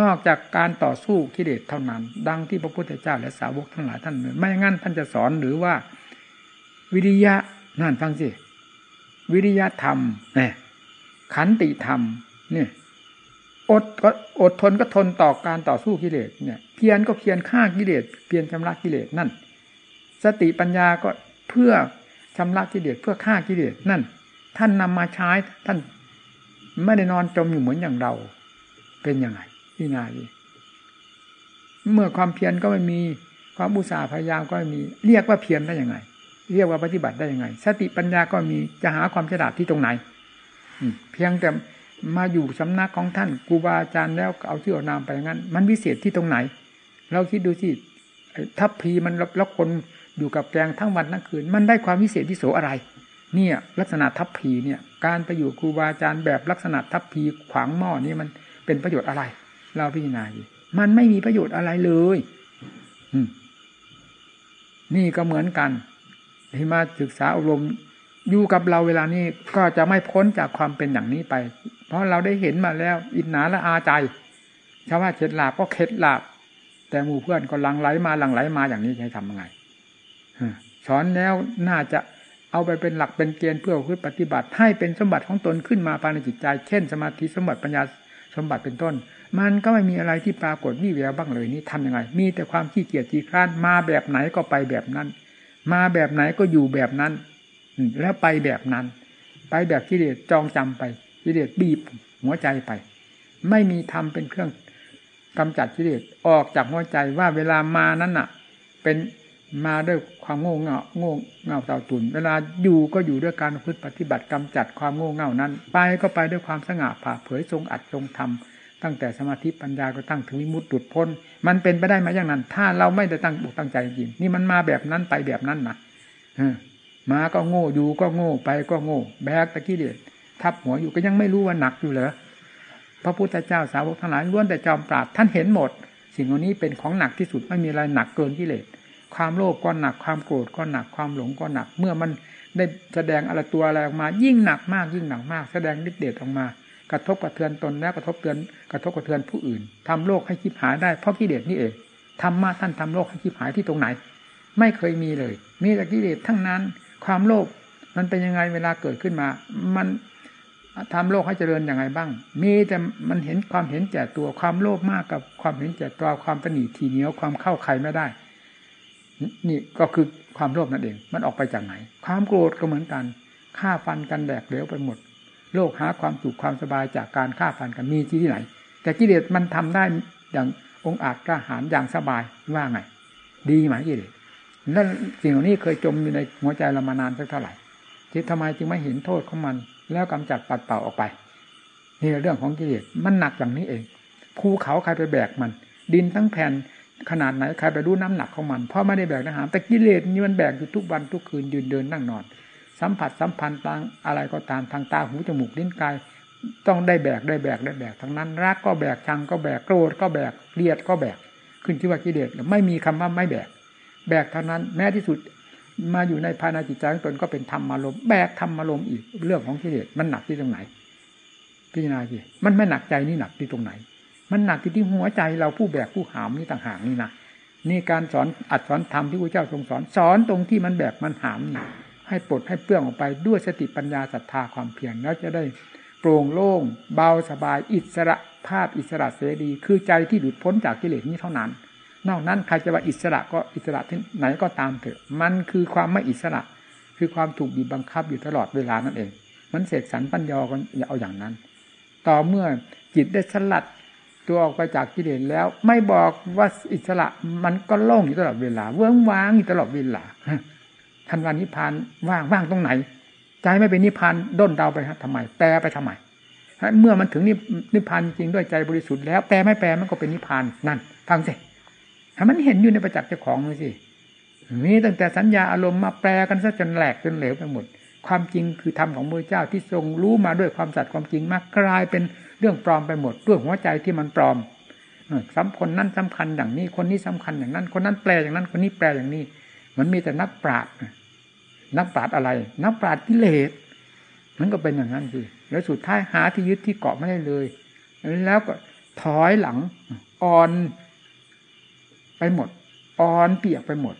นอกจากการต่อสู้กิเลสเท่านั้น ดังที่พระพุทธเจ้าและสาวกทั้งหลายท่านเไม่งั้นท่านจะสอนหรือว่า วิริยะนั่นฟังสิวิริยะธรรมเนี่ยขันติธรรมเนี่ยอดก็อดทนก็ทนต่อการต่อสู้กิเลสเนี่ย เพียรก็เพียรฆ่ากิเลสเพียรชำระกิเลสนั่น สติปัญญาก็เพื่อชำระกิเลสเพื่อฆ่ากิเลสนั่น ท่านนำมาใช้ท่านไม่ได้นอนจมอยู่เหมือนอย่างเรา เป็นยังไง พี่นาดีเมื่อความเพียรก็ไม่มีความอุตสาห์พยายามก็ไม่มี เรียกว่าเพียรได้ยังไง เรียกว่าปฏิบัติได้ยังไง สติปัญญาก็มีจะหาความฉลาดที่ตรงไหนเพียงแต่มาอยู่สำนักของท่านครูบาอาจารย์แล้วเอาชื่อเอานามไปงั้น มันวิเศษที่ตรงไหน เราคิดดูสิทัพพีมันแล้วคนอยู่กับแกงทั้งวันทั้งคืน มันได้ความวิเศษที่โสอะไร เนี่ย ลักษณะทัพพีเนี่ย การไปอยู่ครูบาอาจารย์แบบลักษณะทัพพีขวางหม้อนี่มันเป็นประโยชน์อะไร เราพิจารณาดิมันไม่มีประโยชน์อะไรเลยนี่ก็เหมือนกัน ที่มาศึกษาอบรมอยู่กับเราเวลานี้ก็จะไม่พ้นจากความเป็นอย่างนี้ไป เพราะเราได้เห็นมาแล้ว อินหนาและอาใจชาวว่าเข็ดหลาบก็เข็ดหลาบ แต่หมู่เพื่อนก็หลังไหลมาหลังไหลมาอย่างนี้จะทำยังไงสอนแล้วน่าจะเอาไปเป็นหลักเป็นเกณฑ์เพื่อพึ่ปฏิบัติ ให้เป็นสมบัติของตนขึ้นมาภายในจิตใจ เช่น สมาธิสมบัติปัญญาสมบัติเป็นต้น มันก็ไม่มีอะไรที่ปรากฏวี่แววบ้างเลยนี่ทำยังไง มีแต่ความขี้เกียจจีคร้านมาแบบไหนก็ไปแบบนั้น มาแบบไหนก็อยู่แบบนั้นแล้วไปแบบนั้น ไปแบบกิเลสจองจำไปกิเลสบีบหัวใจไป ไม่มีธรรมเป็นเครื่องกำจัดกิเลสออกจากหัวใจว่าเวลามานั้นน่ะ เป็นมาด้วยความโง่เง่าโง่เง่าเต่าตุนเวลาอยู่ก็อยู่ด้วยการพึ่ปฏิบัติกำจัดความโง่เง่านั้น ไปก็ไปด้วยความสง่าผ่าเผยทรงอัดทรงธรรม ตั้งแต่สมาธิปัญญาก็ตั้งถึงวิมุตติุดพ้น มันเป็นไปได้ไหมอย่างนั้น ถ้าเราไม่ได้ตั้งบุกตั้งใจจริงนี่มันมาแบบนั้นไปแบบนั้นนะมาก็โง่อยู่ก็โง่ไปก็โง่ แบกตะกี้เดียทับหัวอยู่ก็ยังไม่รู้ว่าหนักอยู่เหรอพระพุทธเจ้าสาวกทั้งหลายล้วนแต่จอมปราดท่านเห็นหมด สิ่งเหล่านี้เป็นของหนักที่สุดไม่มีอะไรหนักเกินกิเลสความโลภก็หนักความโกรธก็หนักความหลงก็หนัก เมื่อมันได้แสดงอะไรตัวอะไรออกมา ยิ่งหนักมากยิ่งหนักมาก แสดงฤทธิ์เดชออกมา กระทบกระเทือนตนแล้วกระทบเตือนกระทบกระเทือนผู้อื่นทำโลกให้คิดหายได้เพราะกิเลสนี่เองธรรมะท่านทำโลกให้คิดหายที่ตรงไหน ไม่เคยมีเลย มีแต่กิเลสทั้งนั้น ความโลภมันเป็นยังไงเวลาเกิดขึ้นมา มันทำโลกให้เจริญยังไงบ้าง มีแต่มันเห็นความเห็นแก่ตัวความโลภมากกับความเห็นแก่ตัวความประนีทีเหนียวความเข้าใครไม่ได้ นี่ก็คือความโลภนั่นเอง มันออกไปจากไหน ความโกรธก็เหมือนกันฆ่าฟันกันแดกเหลวไปหมด โลกหาความสุขความสบายจากการฆ่าฟันกันมีที่ไหน แต่กิเลสมันทำได้อย่างองอาจกล้าหาญอย่างสบายว่าไง ดีไหมกิเลสนั่นสิ่งเหล่านี้เคยจมอยู่ในหัวใจเรามานานสักเท่าไหร่ที่ทำไมจึงไม่เห็นโทษของมัน แล้วกำจัดปัดเป่าออกไปนี่เรื่องของกิเลสมันหนักอย่างนี้เองภูเขาใครไปแบกมัน ดินทั้งแผ่นขนาดไหนใครไปดูน้ำหนักของมันเพราะไม่ได้แบกนะฮะแต่กิเลสนี่มันแบกอยู่ทุกวันทุกคืนยืนเดินนั่งนอน สัมผัสสัมพันธ์ต่างอะไรก็ตามทางตาหูจมูกลิ้นกาย ต้องได้แบกได้แบกได้แบกทั้งนั้น รักก็แบกชังก็แบกโกรธก็แบกเกลียดก็แบก ขึ้นที่ว่ากิเลสไม่มีคำว่าไม่แบก แบกเท่านั้น แม้ที่สุดมาอยู่ในภายในจิตใจของตนก็เป็นธรรมอารมณ์แบกธรรมอารมณ์อีกเรื่องของกิเลสมันหนักที่ตรงไหน พิจารณาสิมันไม่หนักใจนี่หนักที่ตรงไหน มันหนักที่ที่หัวใจเราผู้แบกผู้หามนี่ต่างหากนี่นะนี่การสอนอัดสอนธรรมที่พระเจ้าทรงสอน สอนตรงที่มันแบบมันหามนี่ ให้ปลดให้เปลื้องออกไปด้วยสติปัญญาศรัทธาความเพียรแล้วจะได้โปร่งโล่ง เบาสบาย อิสระภาพอิสระเสรี คือใจที่หลุดพ้นจากกิเลสนี้เท่านั้น นอกนั้นใครจะว่าอิสระก็อิสระที่ไหนก็ตามเถอะ มันคือความไม่อิสระ คือความถูกบีบบังคับอยู่ตลอดเวลานั่นเอง มันเสกสรรปัญญากันอย่าเอาอย่างนั้น ต่อเมื่อจิตได้สลัดตัวออกไปจากกิเลสแล้ว ไม่บอกว่าอิสระมันก็โล่งอยู่ตลอดเวลา เวิ้งว้างอยู่ตลอดเวลา ท่านว่านิพพานว่างว่างตรงไหน ใจไม่เป็นนิพพานด้นเดาไปฮะทำไมแปลไปทำไมเมื่อมันถึงนิพพานจริงด้วยใจบริสุทธิ์แล้วแปลไม่แปลมันก็เป็นนิพพานนั่นฟังสิถ้ามันเห็นอยู่ในประจักษ์เจ้าของเลยสิมีตั้งแต่สัญญาอารมณ์มาแปลกันซะจนแหลกจนเหลวไปหมด ความจริงคือธรรมของพระเจ้าที่ทรงรู้มาด้วยความสัตย์ความจริงมากกลายเป็นเรื่องปลอมไปหมดด้วยหัวใจที่มันปลอมสำคนนั้นสำคัญอย่างนี้ คนนี้สำคัญอย่างนั้น คนนั้นแปลอย่างนั้น คนนี้แปลอย่างนี้ มันมีแต่นักปราชญ์นักปราชญ์อะไร นักปราชญ์กิเลสมันก็เป็นอย่างนั้นสิแล้วสุดท้ายหาที่ยึดที่เกาะไม่ได้เลย แล้วก็ถอยหลังอ่อนไปหมดอ่อนเปียกไปหมด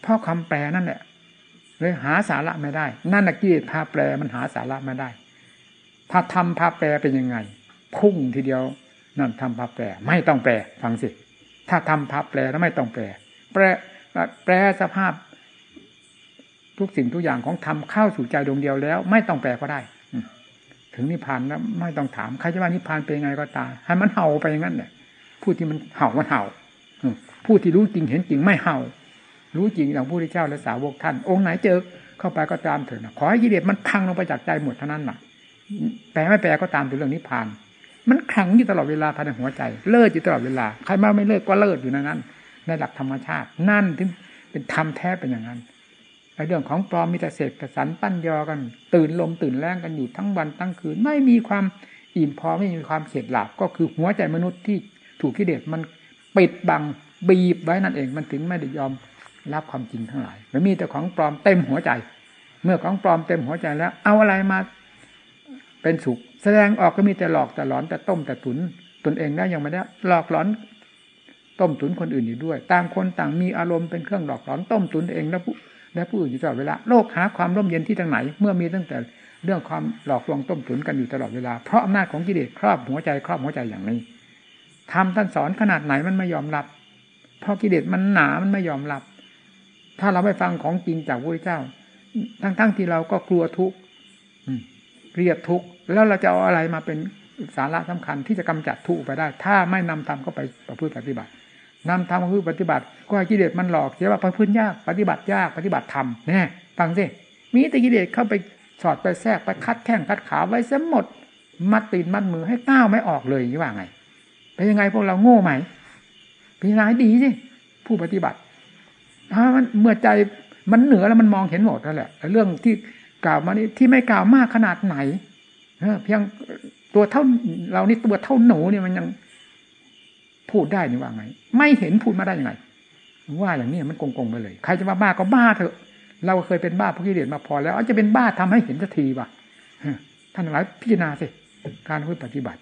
เพราะคำแปลนั่นแหละเลยหาสาระไม่ได้ นั่นนักกิเลสพาแปลมันหาสาระไม่ได้ ถ้าทำพาแปลเป็นยังไง พุ่งทีเดียว นั่นทำพาแปล ไม่ต้องแปล ฟังสิ ถ้าทำพาแปลแล้วไม่ต้องแปล แปล แปลสภาพทุกสิ่งทุกอย่างของธรรมเข้าสู่ใจดวงเดียวแล้ว ไม่ต้องแปลก็ได้ ถึงนิพพานแล้วไม่ต้องถามใครจะว่านิพพานเป็นไงก็ตามให้มันเห่าไปอย่างนั้นแหละผู้ที่มันเห่ามันเห่าผู้ที่รู้จริงเห็นจริงไม่เห่า รู้จริงอย่างพระพุทธเจ้าและสาวกท่าน องค์ไหนเจอเข้าไปก็ตามเถิดนะขอให้กิเลสมันพังลงไปจากใจหมดเท่านั้นแหละแปลไม่แปลก็ตามถึงเรื่องนิพพาน มันขังอยู่ตลอดเวลาภายในหัวใจ เลิศอยู่ตลอดเวลาใครมาไม่เลิกก็เลิศอยู่ในนั้น ในหลักธรรมชาติ นั่นถึงเป็นธรรมแท้เป็นอย่างนั้นไอ้เรื่องของปลอมมีแต่เศษกระสันปั้นยอกัน ตื่นลมตื่นแรงกันอยู่ทั้งวันทั้งคืน ไม่มีความอิ่มพอไม่มีความเข็ดหลับก็คือหัวใจมนุษย์ที่ถูกกิเลสมันปิดบังบีบไว้นั่นเองมันถึงไม่ได้ยอมรับความจริงทั้งหลายมันมีแต่ของปลอมเต็มหัวใจ เมื่อของปลอมเต็มหัวใจแล้ว เอาอะไรมาเป็นสุข แสดงออกก็มีแต่หลอกแต่หลอนแต่ต้มแต่ตุนตนเองได้ยังไม่ได้หลอกหลอน ต้มตุนคนอื่นอยู่ด้วย ต่างคนต่างมีอารมณ์เป็นเครื่องหลอกหลอนต้มตุนเองและผู้และผู้อื่นอยู่ตลอดเวลาโลกหาความร่มเย็นที่ทางไหน เมื่อมีตั้งแต่เรื่องความหลอกลวงต้มตุนกันอยู่ตลอดเวลาเพราะอำนาจของกิเลสครอบหัวใจครอบหัวใจอย่างนี้ทำท่านสอนขนาดไหนมันไม่ยอมรับเพราะกิเลสมันหนามันไม่ยอมรับ ถ้าเราไม่ฟังของจริงจากพระเจ้า ทั้งๆทที่เราก็กลัวทุกข์เรียดทุกข์แล้วเราจะเอาอะไรมาเป็นสาระสำคัญที่จะกำจัดทุกข์ไปได้ ถ้าไม่นำธรรมเข้าไปประพฤติปฏิบัติ นำธรรมคือปฏิบัติ ก็ให้กิเลสมันหลอกเสียว่าประพฤติยากปฏิบัติยากปฏิบัติธรรมแน่ฟังสิมีแต่กิเลสเข้าไปสอดไปแทรกไปคัดแข้งคัดขาไว้เสียหมด มัดตีนมัดมือให้ก้าวไม่ออกเลยนี่ว่าไงเป็นยังไงพวกเราโง่ไหมพิจารณาดีสิผู้ปฏิบัติถ้ามันเมื่อใจมันเหนือแล้วมันมองเห็นหมดนั่นแหละเรื่องที่กล่าวมานี่ที่ไม่กล่าวมากขนาดไหนเพียงตัวเท่าเรานี่ตัวเท่าหนูเนี่ยมันยัง พูดได้นี่ว่าไง ไม่เห็นพูดมาได้ยังไง ว่าอย่างนี้มันโกงๆไปเลย ใครจะมาบ้าก็บ้าเถอะ เราเคยเป็นบ้าพวกกิเลสมาพอแล้วอาจจะเป็นบ้าทำให้เห็นสักทีว่ะท่านหลายพิจารณาสิการพูดปฏิบัติ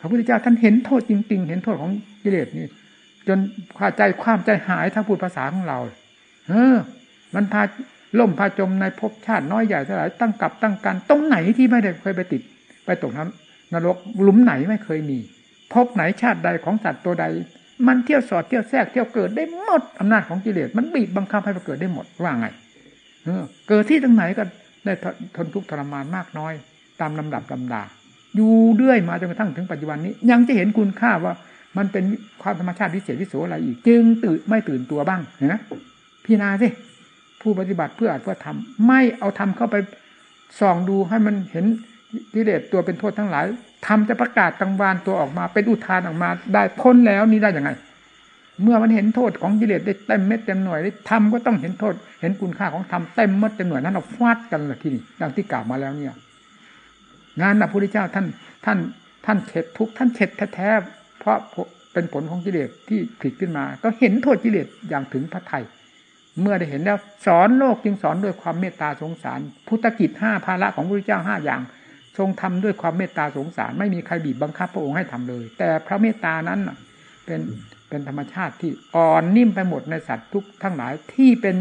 พระพุทธเจ้าท่านเห็นโทษจริง ๆ เห็นโทษของกิเลสนี่จนขาใจความใจหายถ้าพูดภาษาของเรา เออ มันพาล่มพาจมในภพชาติน้อยใหญ่เท่าไหร่ตั้งกับตั้งกันตรงไหนที่ไม่ได้เคยไปติด ไปตกน้ำนรกหลุมไหนไม่เคยมี พบไหนชาติใดของสัตว์ตัวใด มันเที่ยวสอดเที่ยวแทรกเที่ยวเกิดได้หมดอำนาจของกิเลสมันบีบบังคับให้เกิดได้หมดว่าไงเกิดที่ตรงไหนก็ได้ทนทุกข์ทรมานมากน้อย ตามลำดับลำดา อยู่เรื่อยมาจนกระทั่งถึงปัจจุบันนี้ ยังจะเห็นคุณค่าว่ามันเป็นความธรรมชาติพิเศษวิโสอะไรอีก จึงตื่นไม่ตื่นตัวบ้างนะพี่นาสิผู้ปฏิบัติเพื่ออาจเพื่อทำไม่เอาทำเข้าไปส่องดูให้มันเห็นกิเลสตัวเป็นโทษทั้งหลาย ทำจะประกาศกลางวานตัวออกมา เป็นอุทานออกมา ได้พ้นแล้วนี่ได้ยังไง เมื่อมันเห็นโทษของกิเลสได้เต็มเม็ดเต็มหน่วยได้ทำก็ต้องเห็นโทษ เห็นคุณค่าของธรรมเต็มเม็ดเต็มหน่วยนั้นเราฟาดกันเลยที่นี่ดังที่กล่าวมาแล้วเนี่ย งานพระพุทธเจ้าท่านท่านท่านเข็ดทุกท่านเข็ดแท้ๆเพราะเป็นผลของกิเลสที่ผลิตขึ้นมา ก็เห็นโทษกิเลสอย่างถึงพระไทยเมื่อได้เห็นแล้วสอนโลกจึงสอนด้วยความเมตตาสงสาร พุทธกิจห้าภาระของพระพุทธเจ้าห้าอย่าง ทรงทำด้วยความเมตตาสงสาร ไม่มีใครบีบบังคับพระองค์ให้ทำเลย แต่พระเมตตานั้นเป็นเป็นธรรมชาติที่อ่อนนิ่มไปหมดในสัตว์ทุกทั้งหลายที่เป็น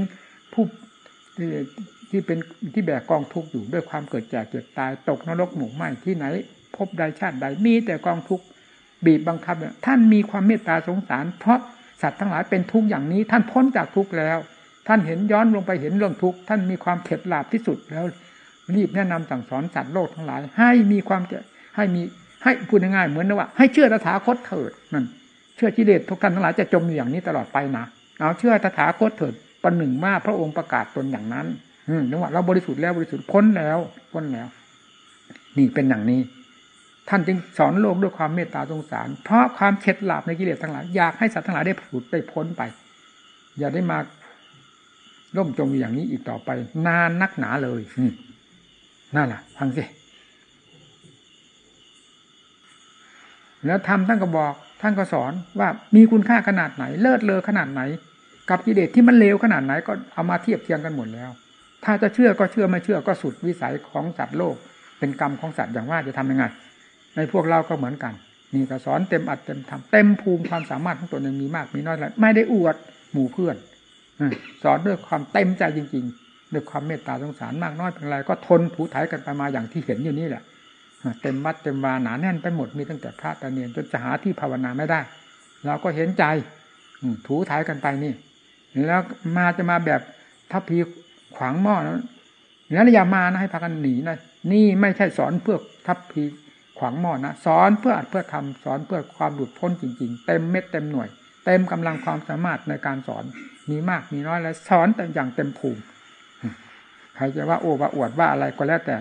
ผู้ที่เป็นที่แบกกองทุกข์อยู่ด้วยความเกิดแก่เกิดตายตกนรกหมู่ไหมที่ไหน พบใดชาติใดมีแต่กองทุกข์บีบบังคับ ท่านมีความเมตตาสงสาร เพราะสัตว์ทั้งหลายเป็นทุกข์อย่างนี้ ท่านพ้นจากทุกข์แล้ว ท่านเห็นย้อนลงไปเห็นเรื่องทุกข์ท่านมีความเข็ดหลาบที่สุดแล้ว รีบแนะนำสั่งสอนสัตว์โลกทั้งหลาย ให้มีความให้มีให้พูดง่ายๆเหมือนว่า ให้เชื่อตถาคตเถิดนั่นเชื่อกิเลสทุกท่านทั้งหลายจะจมอยู่อย่างนี้ตลอดไปนะเอาเชื่อตถาคตเถิดประหนึ่งว่าพระองค์ประกาศตนอย่างนั้น อืมนึกว่าเราบริสุทธิ์แล้วบริสุทธิ์พ้นแล้วพ้นแล้ว นี่เป็นอย่างนี้ ท่านจึงสอนโลกด้วยความเมตตาสงสาร เพราะความเข็ดหลาบในกิเลสทั้งหลายอยากให้สัตว์ทั้งหลายได้ผุดได้พ้นไป อย่าได้มาล่มจมอยู่อย่างนี้อีกต่อไป นานนักหนาเลย นี่นั่นแหละฟังสิ แล้วทำท่านก็บอก ท่านก็สอนว่ามีคุณค่าขนาดไหน เลิศเลอขนาดไหน กับกิเลสที่มันเลวขนาดไหนก็เอามาเทียบเทียงกันหมดแล้ว ถ้าจะเชื่อก็เชื่อไม่เชื่อก็สุดวิสัยของสัตว์โลก เป็นกรรมของสัตว์อย่างว่าจะทำยังไง ในพวกเราก็เหมือนกันนี่ก็สอนเต็มอัดเต็มทำเต็มภูมิความสามารถของตัวเองมีมากมีน้อยแล้วไม่ได้อวดหมู่เพื่อนสอนด้วยความเต็มใจจริง ๆ ด้วยความเมตตาสงสารมากน้อยเป็นไรก็ทนถูถ่ายกันไปมาอย่างที่เห็นอยู่นี่แหละเต็มวัดเต็มวาหนาแน่นไปหมดมีตั้งแต่พระตะเนียนจนจะหาที่ภาวนาไม่ได้เราก็เห็นใจถูถ่ายกันไปนี่ แล้วมาจะมาแบบทัพพีขวางหม้อนะเนี่ยอย่ามานะให้พากันหนีนะนี่ไม่ใช่สอนเพื่อทัพพีขวางหม้อนะสอนเพื่ออัดเพื่อทำสอนเพื่อความหลุดพ้นจริง ๆ เต็มเม็ดเต็มหน่วย เต็มกำลังความสามารถในการสอนมีมากมีน้อยแล้วสอนแต่อย่างเต็มภูมิ ใครจะว่าโอ้ว่าอวดว่าอะไรก็แล้วแต่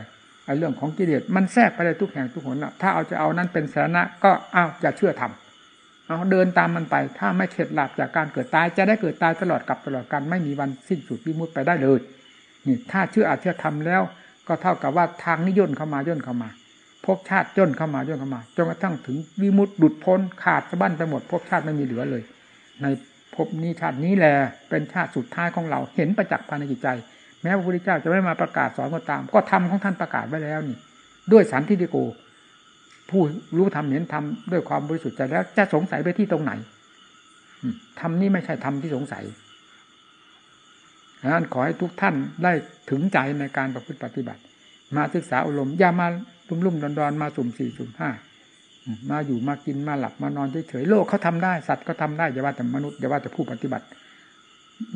ไอ้เรื่องของกิเลสมันแทรกไปในทุกแห่งทุกหนละถ้าเอาจะเอานั้นเป็นสาระก็อ้าวจะเชื่อทำเอาเดินตามมันไป ถ้าไม่เข็ดหลับจากการเกิดตาย จะได้เกิดตายตลอดกับตลอดกันไม่มีวันสิ้นสุดวิมุตไปได้เลยนี่ถ้าเชื่ออาจเชื่อทำแล้ว ก็เท่ากับว่าทางนิย่นเข้ามาย่นเข้ามาพบชาติย่นเข้ามาย่นเข้ามาจนกระทั่งถึงวิมุตหลุดพ้นขาดสะบั้นไปหมดพบชาติไม่มีเหลือเลย ในภพนี้ชาตินี้แหละเป็นชาติสุดท้ายของเราเห็นประจักษ์ภายในจิตใจ ม้พระพุทธเจ้าจะไม่มาประกาศสอนก็ตาม ก็ทำของท่านประกาศไว้แล้วนี่ ด้วยสันทิฏฐิโก ผู้รู้ทำเห็นทำด้วยความบริสุทธิ์ใจแล้ว จะสงสัยไปที่ตรงไหนทำนี่ไม่ใช่ทำที่สงสัยดังนั้นขอให้ทุกท่านได้ถึงใจในการประพฤติปฏิบัติ มาศึกษาอารมณ์อย่ามาลุ่มลุ่มดอนดอนมาสุ่มสี่สุ่มห้ามาอยู่มากินมาหลับมานอนเฉยๆโลกเขาทำได้สัตว์ก็ทำได้อย่าว่าแต่มนุษย์อย่าว่าแต่ผู้ปฏิบัติ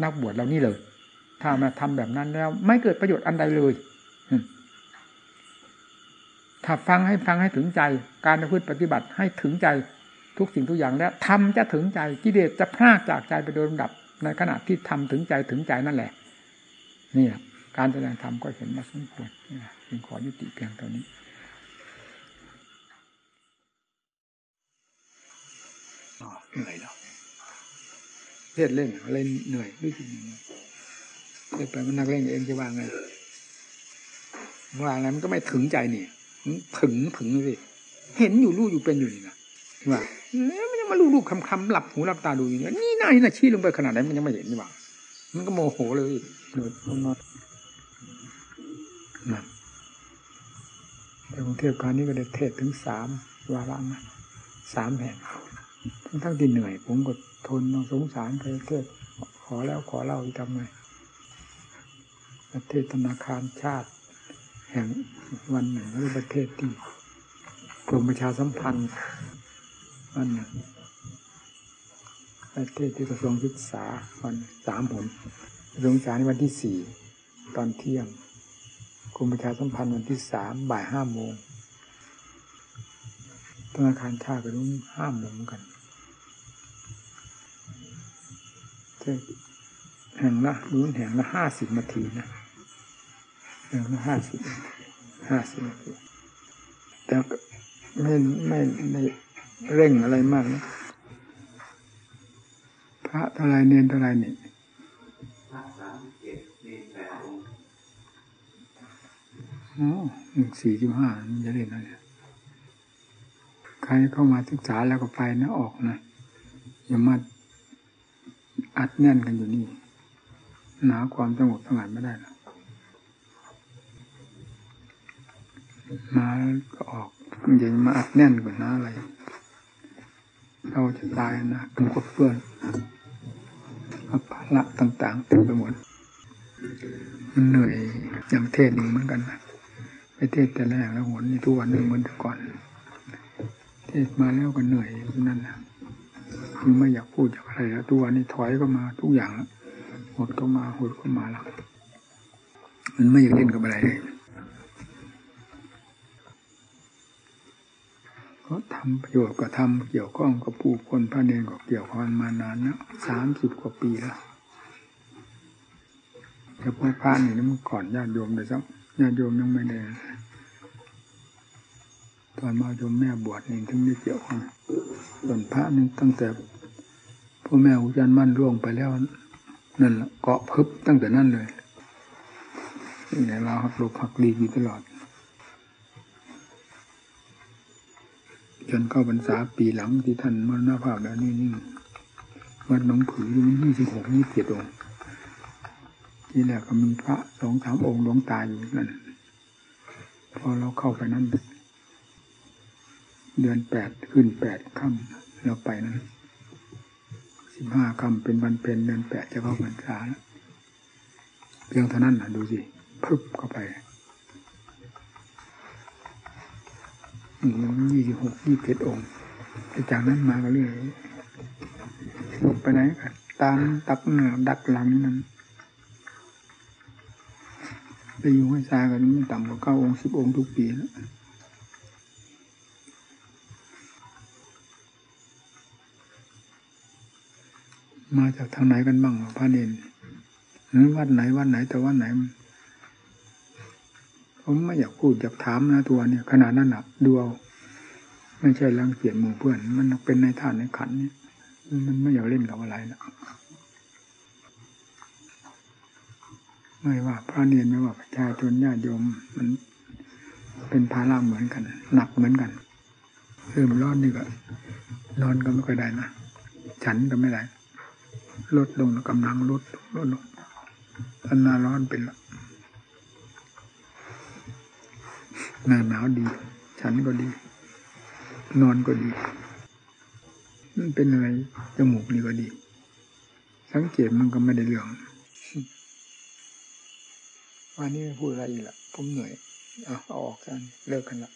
นักบวชเรานี่เลย ถ้ามาทำแบบนั้นแล้ว ไม่เกิดประโยชน์อันใดเลยถ้าฟังให้ฟังให้ถึงใจ การพูดปฏิบัติให้ถึงใจทุกสิ่งทุกอย่างแล้วทำจะถึงใจกิเลสจะพลากจากใจไปโดยลำดับ ในขณะที่ทำถึงใจถึงใจนั่นแหละ นี่การแสดงธรรมก็เห็นมาสมควรจึงขอยุติเพียงเท่านี้เหนื่อยแล้วเทศเล่นอะไรเหนื่อยด้วยจริง ไปไปมันนักเล่นเองจะว่าไงว่าอะไรมันก็ไม่ถึงใจนี่ถึงถึงสิเห็นอยู่รู้อยู่เป็นอยู่นี่นะว่าแล้วมันยังมาลูลูกคำคำหลับหูหลับตาดูอย่างนี้นี่นายน่ะชี้ลงไปขนาดไหนมันยังไม่เห็นนี่ว่ามันก็โมโหเลยเลยนอนนะแต่กรุงเทพคราวนี้ก็ได้เทศถึงสามวาระนะสามแห่งทั้งทั้งที่เหนื่อย ผมก็ทนสงสารไปเทศขอแล้วขอเล่าอีกทำไง ประเทศธนาคารชาติ แห่งวันหนึ่งหรือประเทศที่กรมประชาสัมพันธ์วันหนึ่งประเทศที่กระทรวงศึกษาวันสามผมกระทรวงศึกษาในวันที่สี่ตอนเที่ยงกรมประชาสัมพันธ์วันที่สามบ่ายห้าโมงธนาคารชาติก็รุ่งห้าโมงกันแห่งละรุ่นแห่งละห้าสิบนาทีนะ ห่งละห้าสิบห้าสิบนาทีแต่ไม่ไม่ไม่เร่งอะไรมากนะพระเท่าไรเนียนเท่าไรนี่อ๋อสี่สิบห้ามันจะเล่นอะไรใครเข้ามาศึกษาแล้วก็ไปนะออกนะอย่ามาอัดแน่นกันอยู่นี่ หนาความสงบสงัดไม่ได้หรอก มาก็ออกอย่ามาอัดแน่นกว่าน้าอะไร เราจะตายนะเป็นกดเปื้อนภาระต่าง ๆ เต็มไปหมด มันเหนื่อยอย่างเทศเองเหมือนกันนะไปเทศแต่แรกแล้วหนนี่ทุกวันไม่งเหมือนแต่ก่อน เทศมาแล้วก็เหนื่อยนั่นแหละคือไม่อยากพูดอยากอะไรแล้วทุกวันนี้ถอยก็มาทุกอย่างแล้วหดก็มาหดก็มาแล้วมันไม่อยากเล่นกับอะไรเลย ก็ทำประโยชน์ก็ทำเกี่ยวข้องกับผู้คนพระเนรก็เกี่ยวข้องมานานนะสามสิบกว่าปีแล้วแต่พวกพระนี่มันก่อนญาติโยมเลยซ้ำญาติโยมยังไม่ได้ตอนมาโยมแม่บวชนี่ถึงได้เกี่ยวข้องส่วนพระนี่ตั้งแต่พ่อแม่อุจารมั่นร่วงไปแล้วนั่นแหละเกาะพึบตั้งแต่นั่นเลยนี่เราหักหลบหักหลีกอยู่ตลอด จนเข้าพรรษาปีหลังที่ท่านมรณภาพแล้วนี่นี่วัดหนองผืออยู่ยี่สิบหกยี่สิบเจ็ดองค์ที่แรกก็มีพระสองสามองค์หลวงตาอยู่นั่นพอเราเข้าไปนั้นเดือนแปดขึ้นแปดค่ำเราไปนั้นสิบห้าค่ำเป็นวันเพ็ญเดือนแปดจะเข้าพรรษาแล้วเพียงเท่านั้นนะดูสิพึบเข้าไป ยี่สิบหกยี่สิบเจ็ดองค์จากนั้นมาก็เรื่อยลบไปไหนกันตามตักหน้าดักหลังนั้นไปอยู่ให้ซากันไม่ต่ำกว่าเก้าองค์สิบองค์ทุกปีแล้วมาจากทางไหนกันบ้างพระเนนวัดไหนวัดไหนแต่วัดไหน ผมไม่อยากพูดอยากถามนะตัวเนี่ยขนาดนั้นอะดูเอาไม่ใช่รังเกียจหมู่เพื่อน มันเป็นในท่านในขันเนี่ยมันไม่อยากเล่นกับอะไรนะไม่ว่า พระเนียนไม่ว่าประชาชนญาติโยมมัน เป็นภาระเหมือนกัน หนักเหมือนกันเริ่มร้อนนี่ก็นอนก็ไม่ค่อยได้นะฉันก็ไม่ได้ลดลงกำลังลดลดลงตอนหน้าร้อนเป็นละ หน้าหนาวดี ฉันก็ดี นอนก็ดีมันเป็นอะไรจมูกนี่ก็ดี สังเกตมันก็ไม่ได้เรื่องวันนี้พูดอะไรอีกล่ะผมเหนื่อยเอาออกกันเลิกกันละ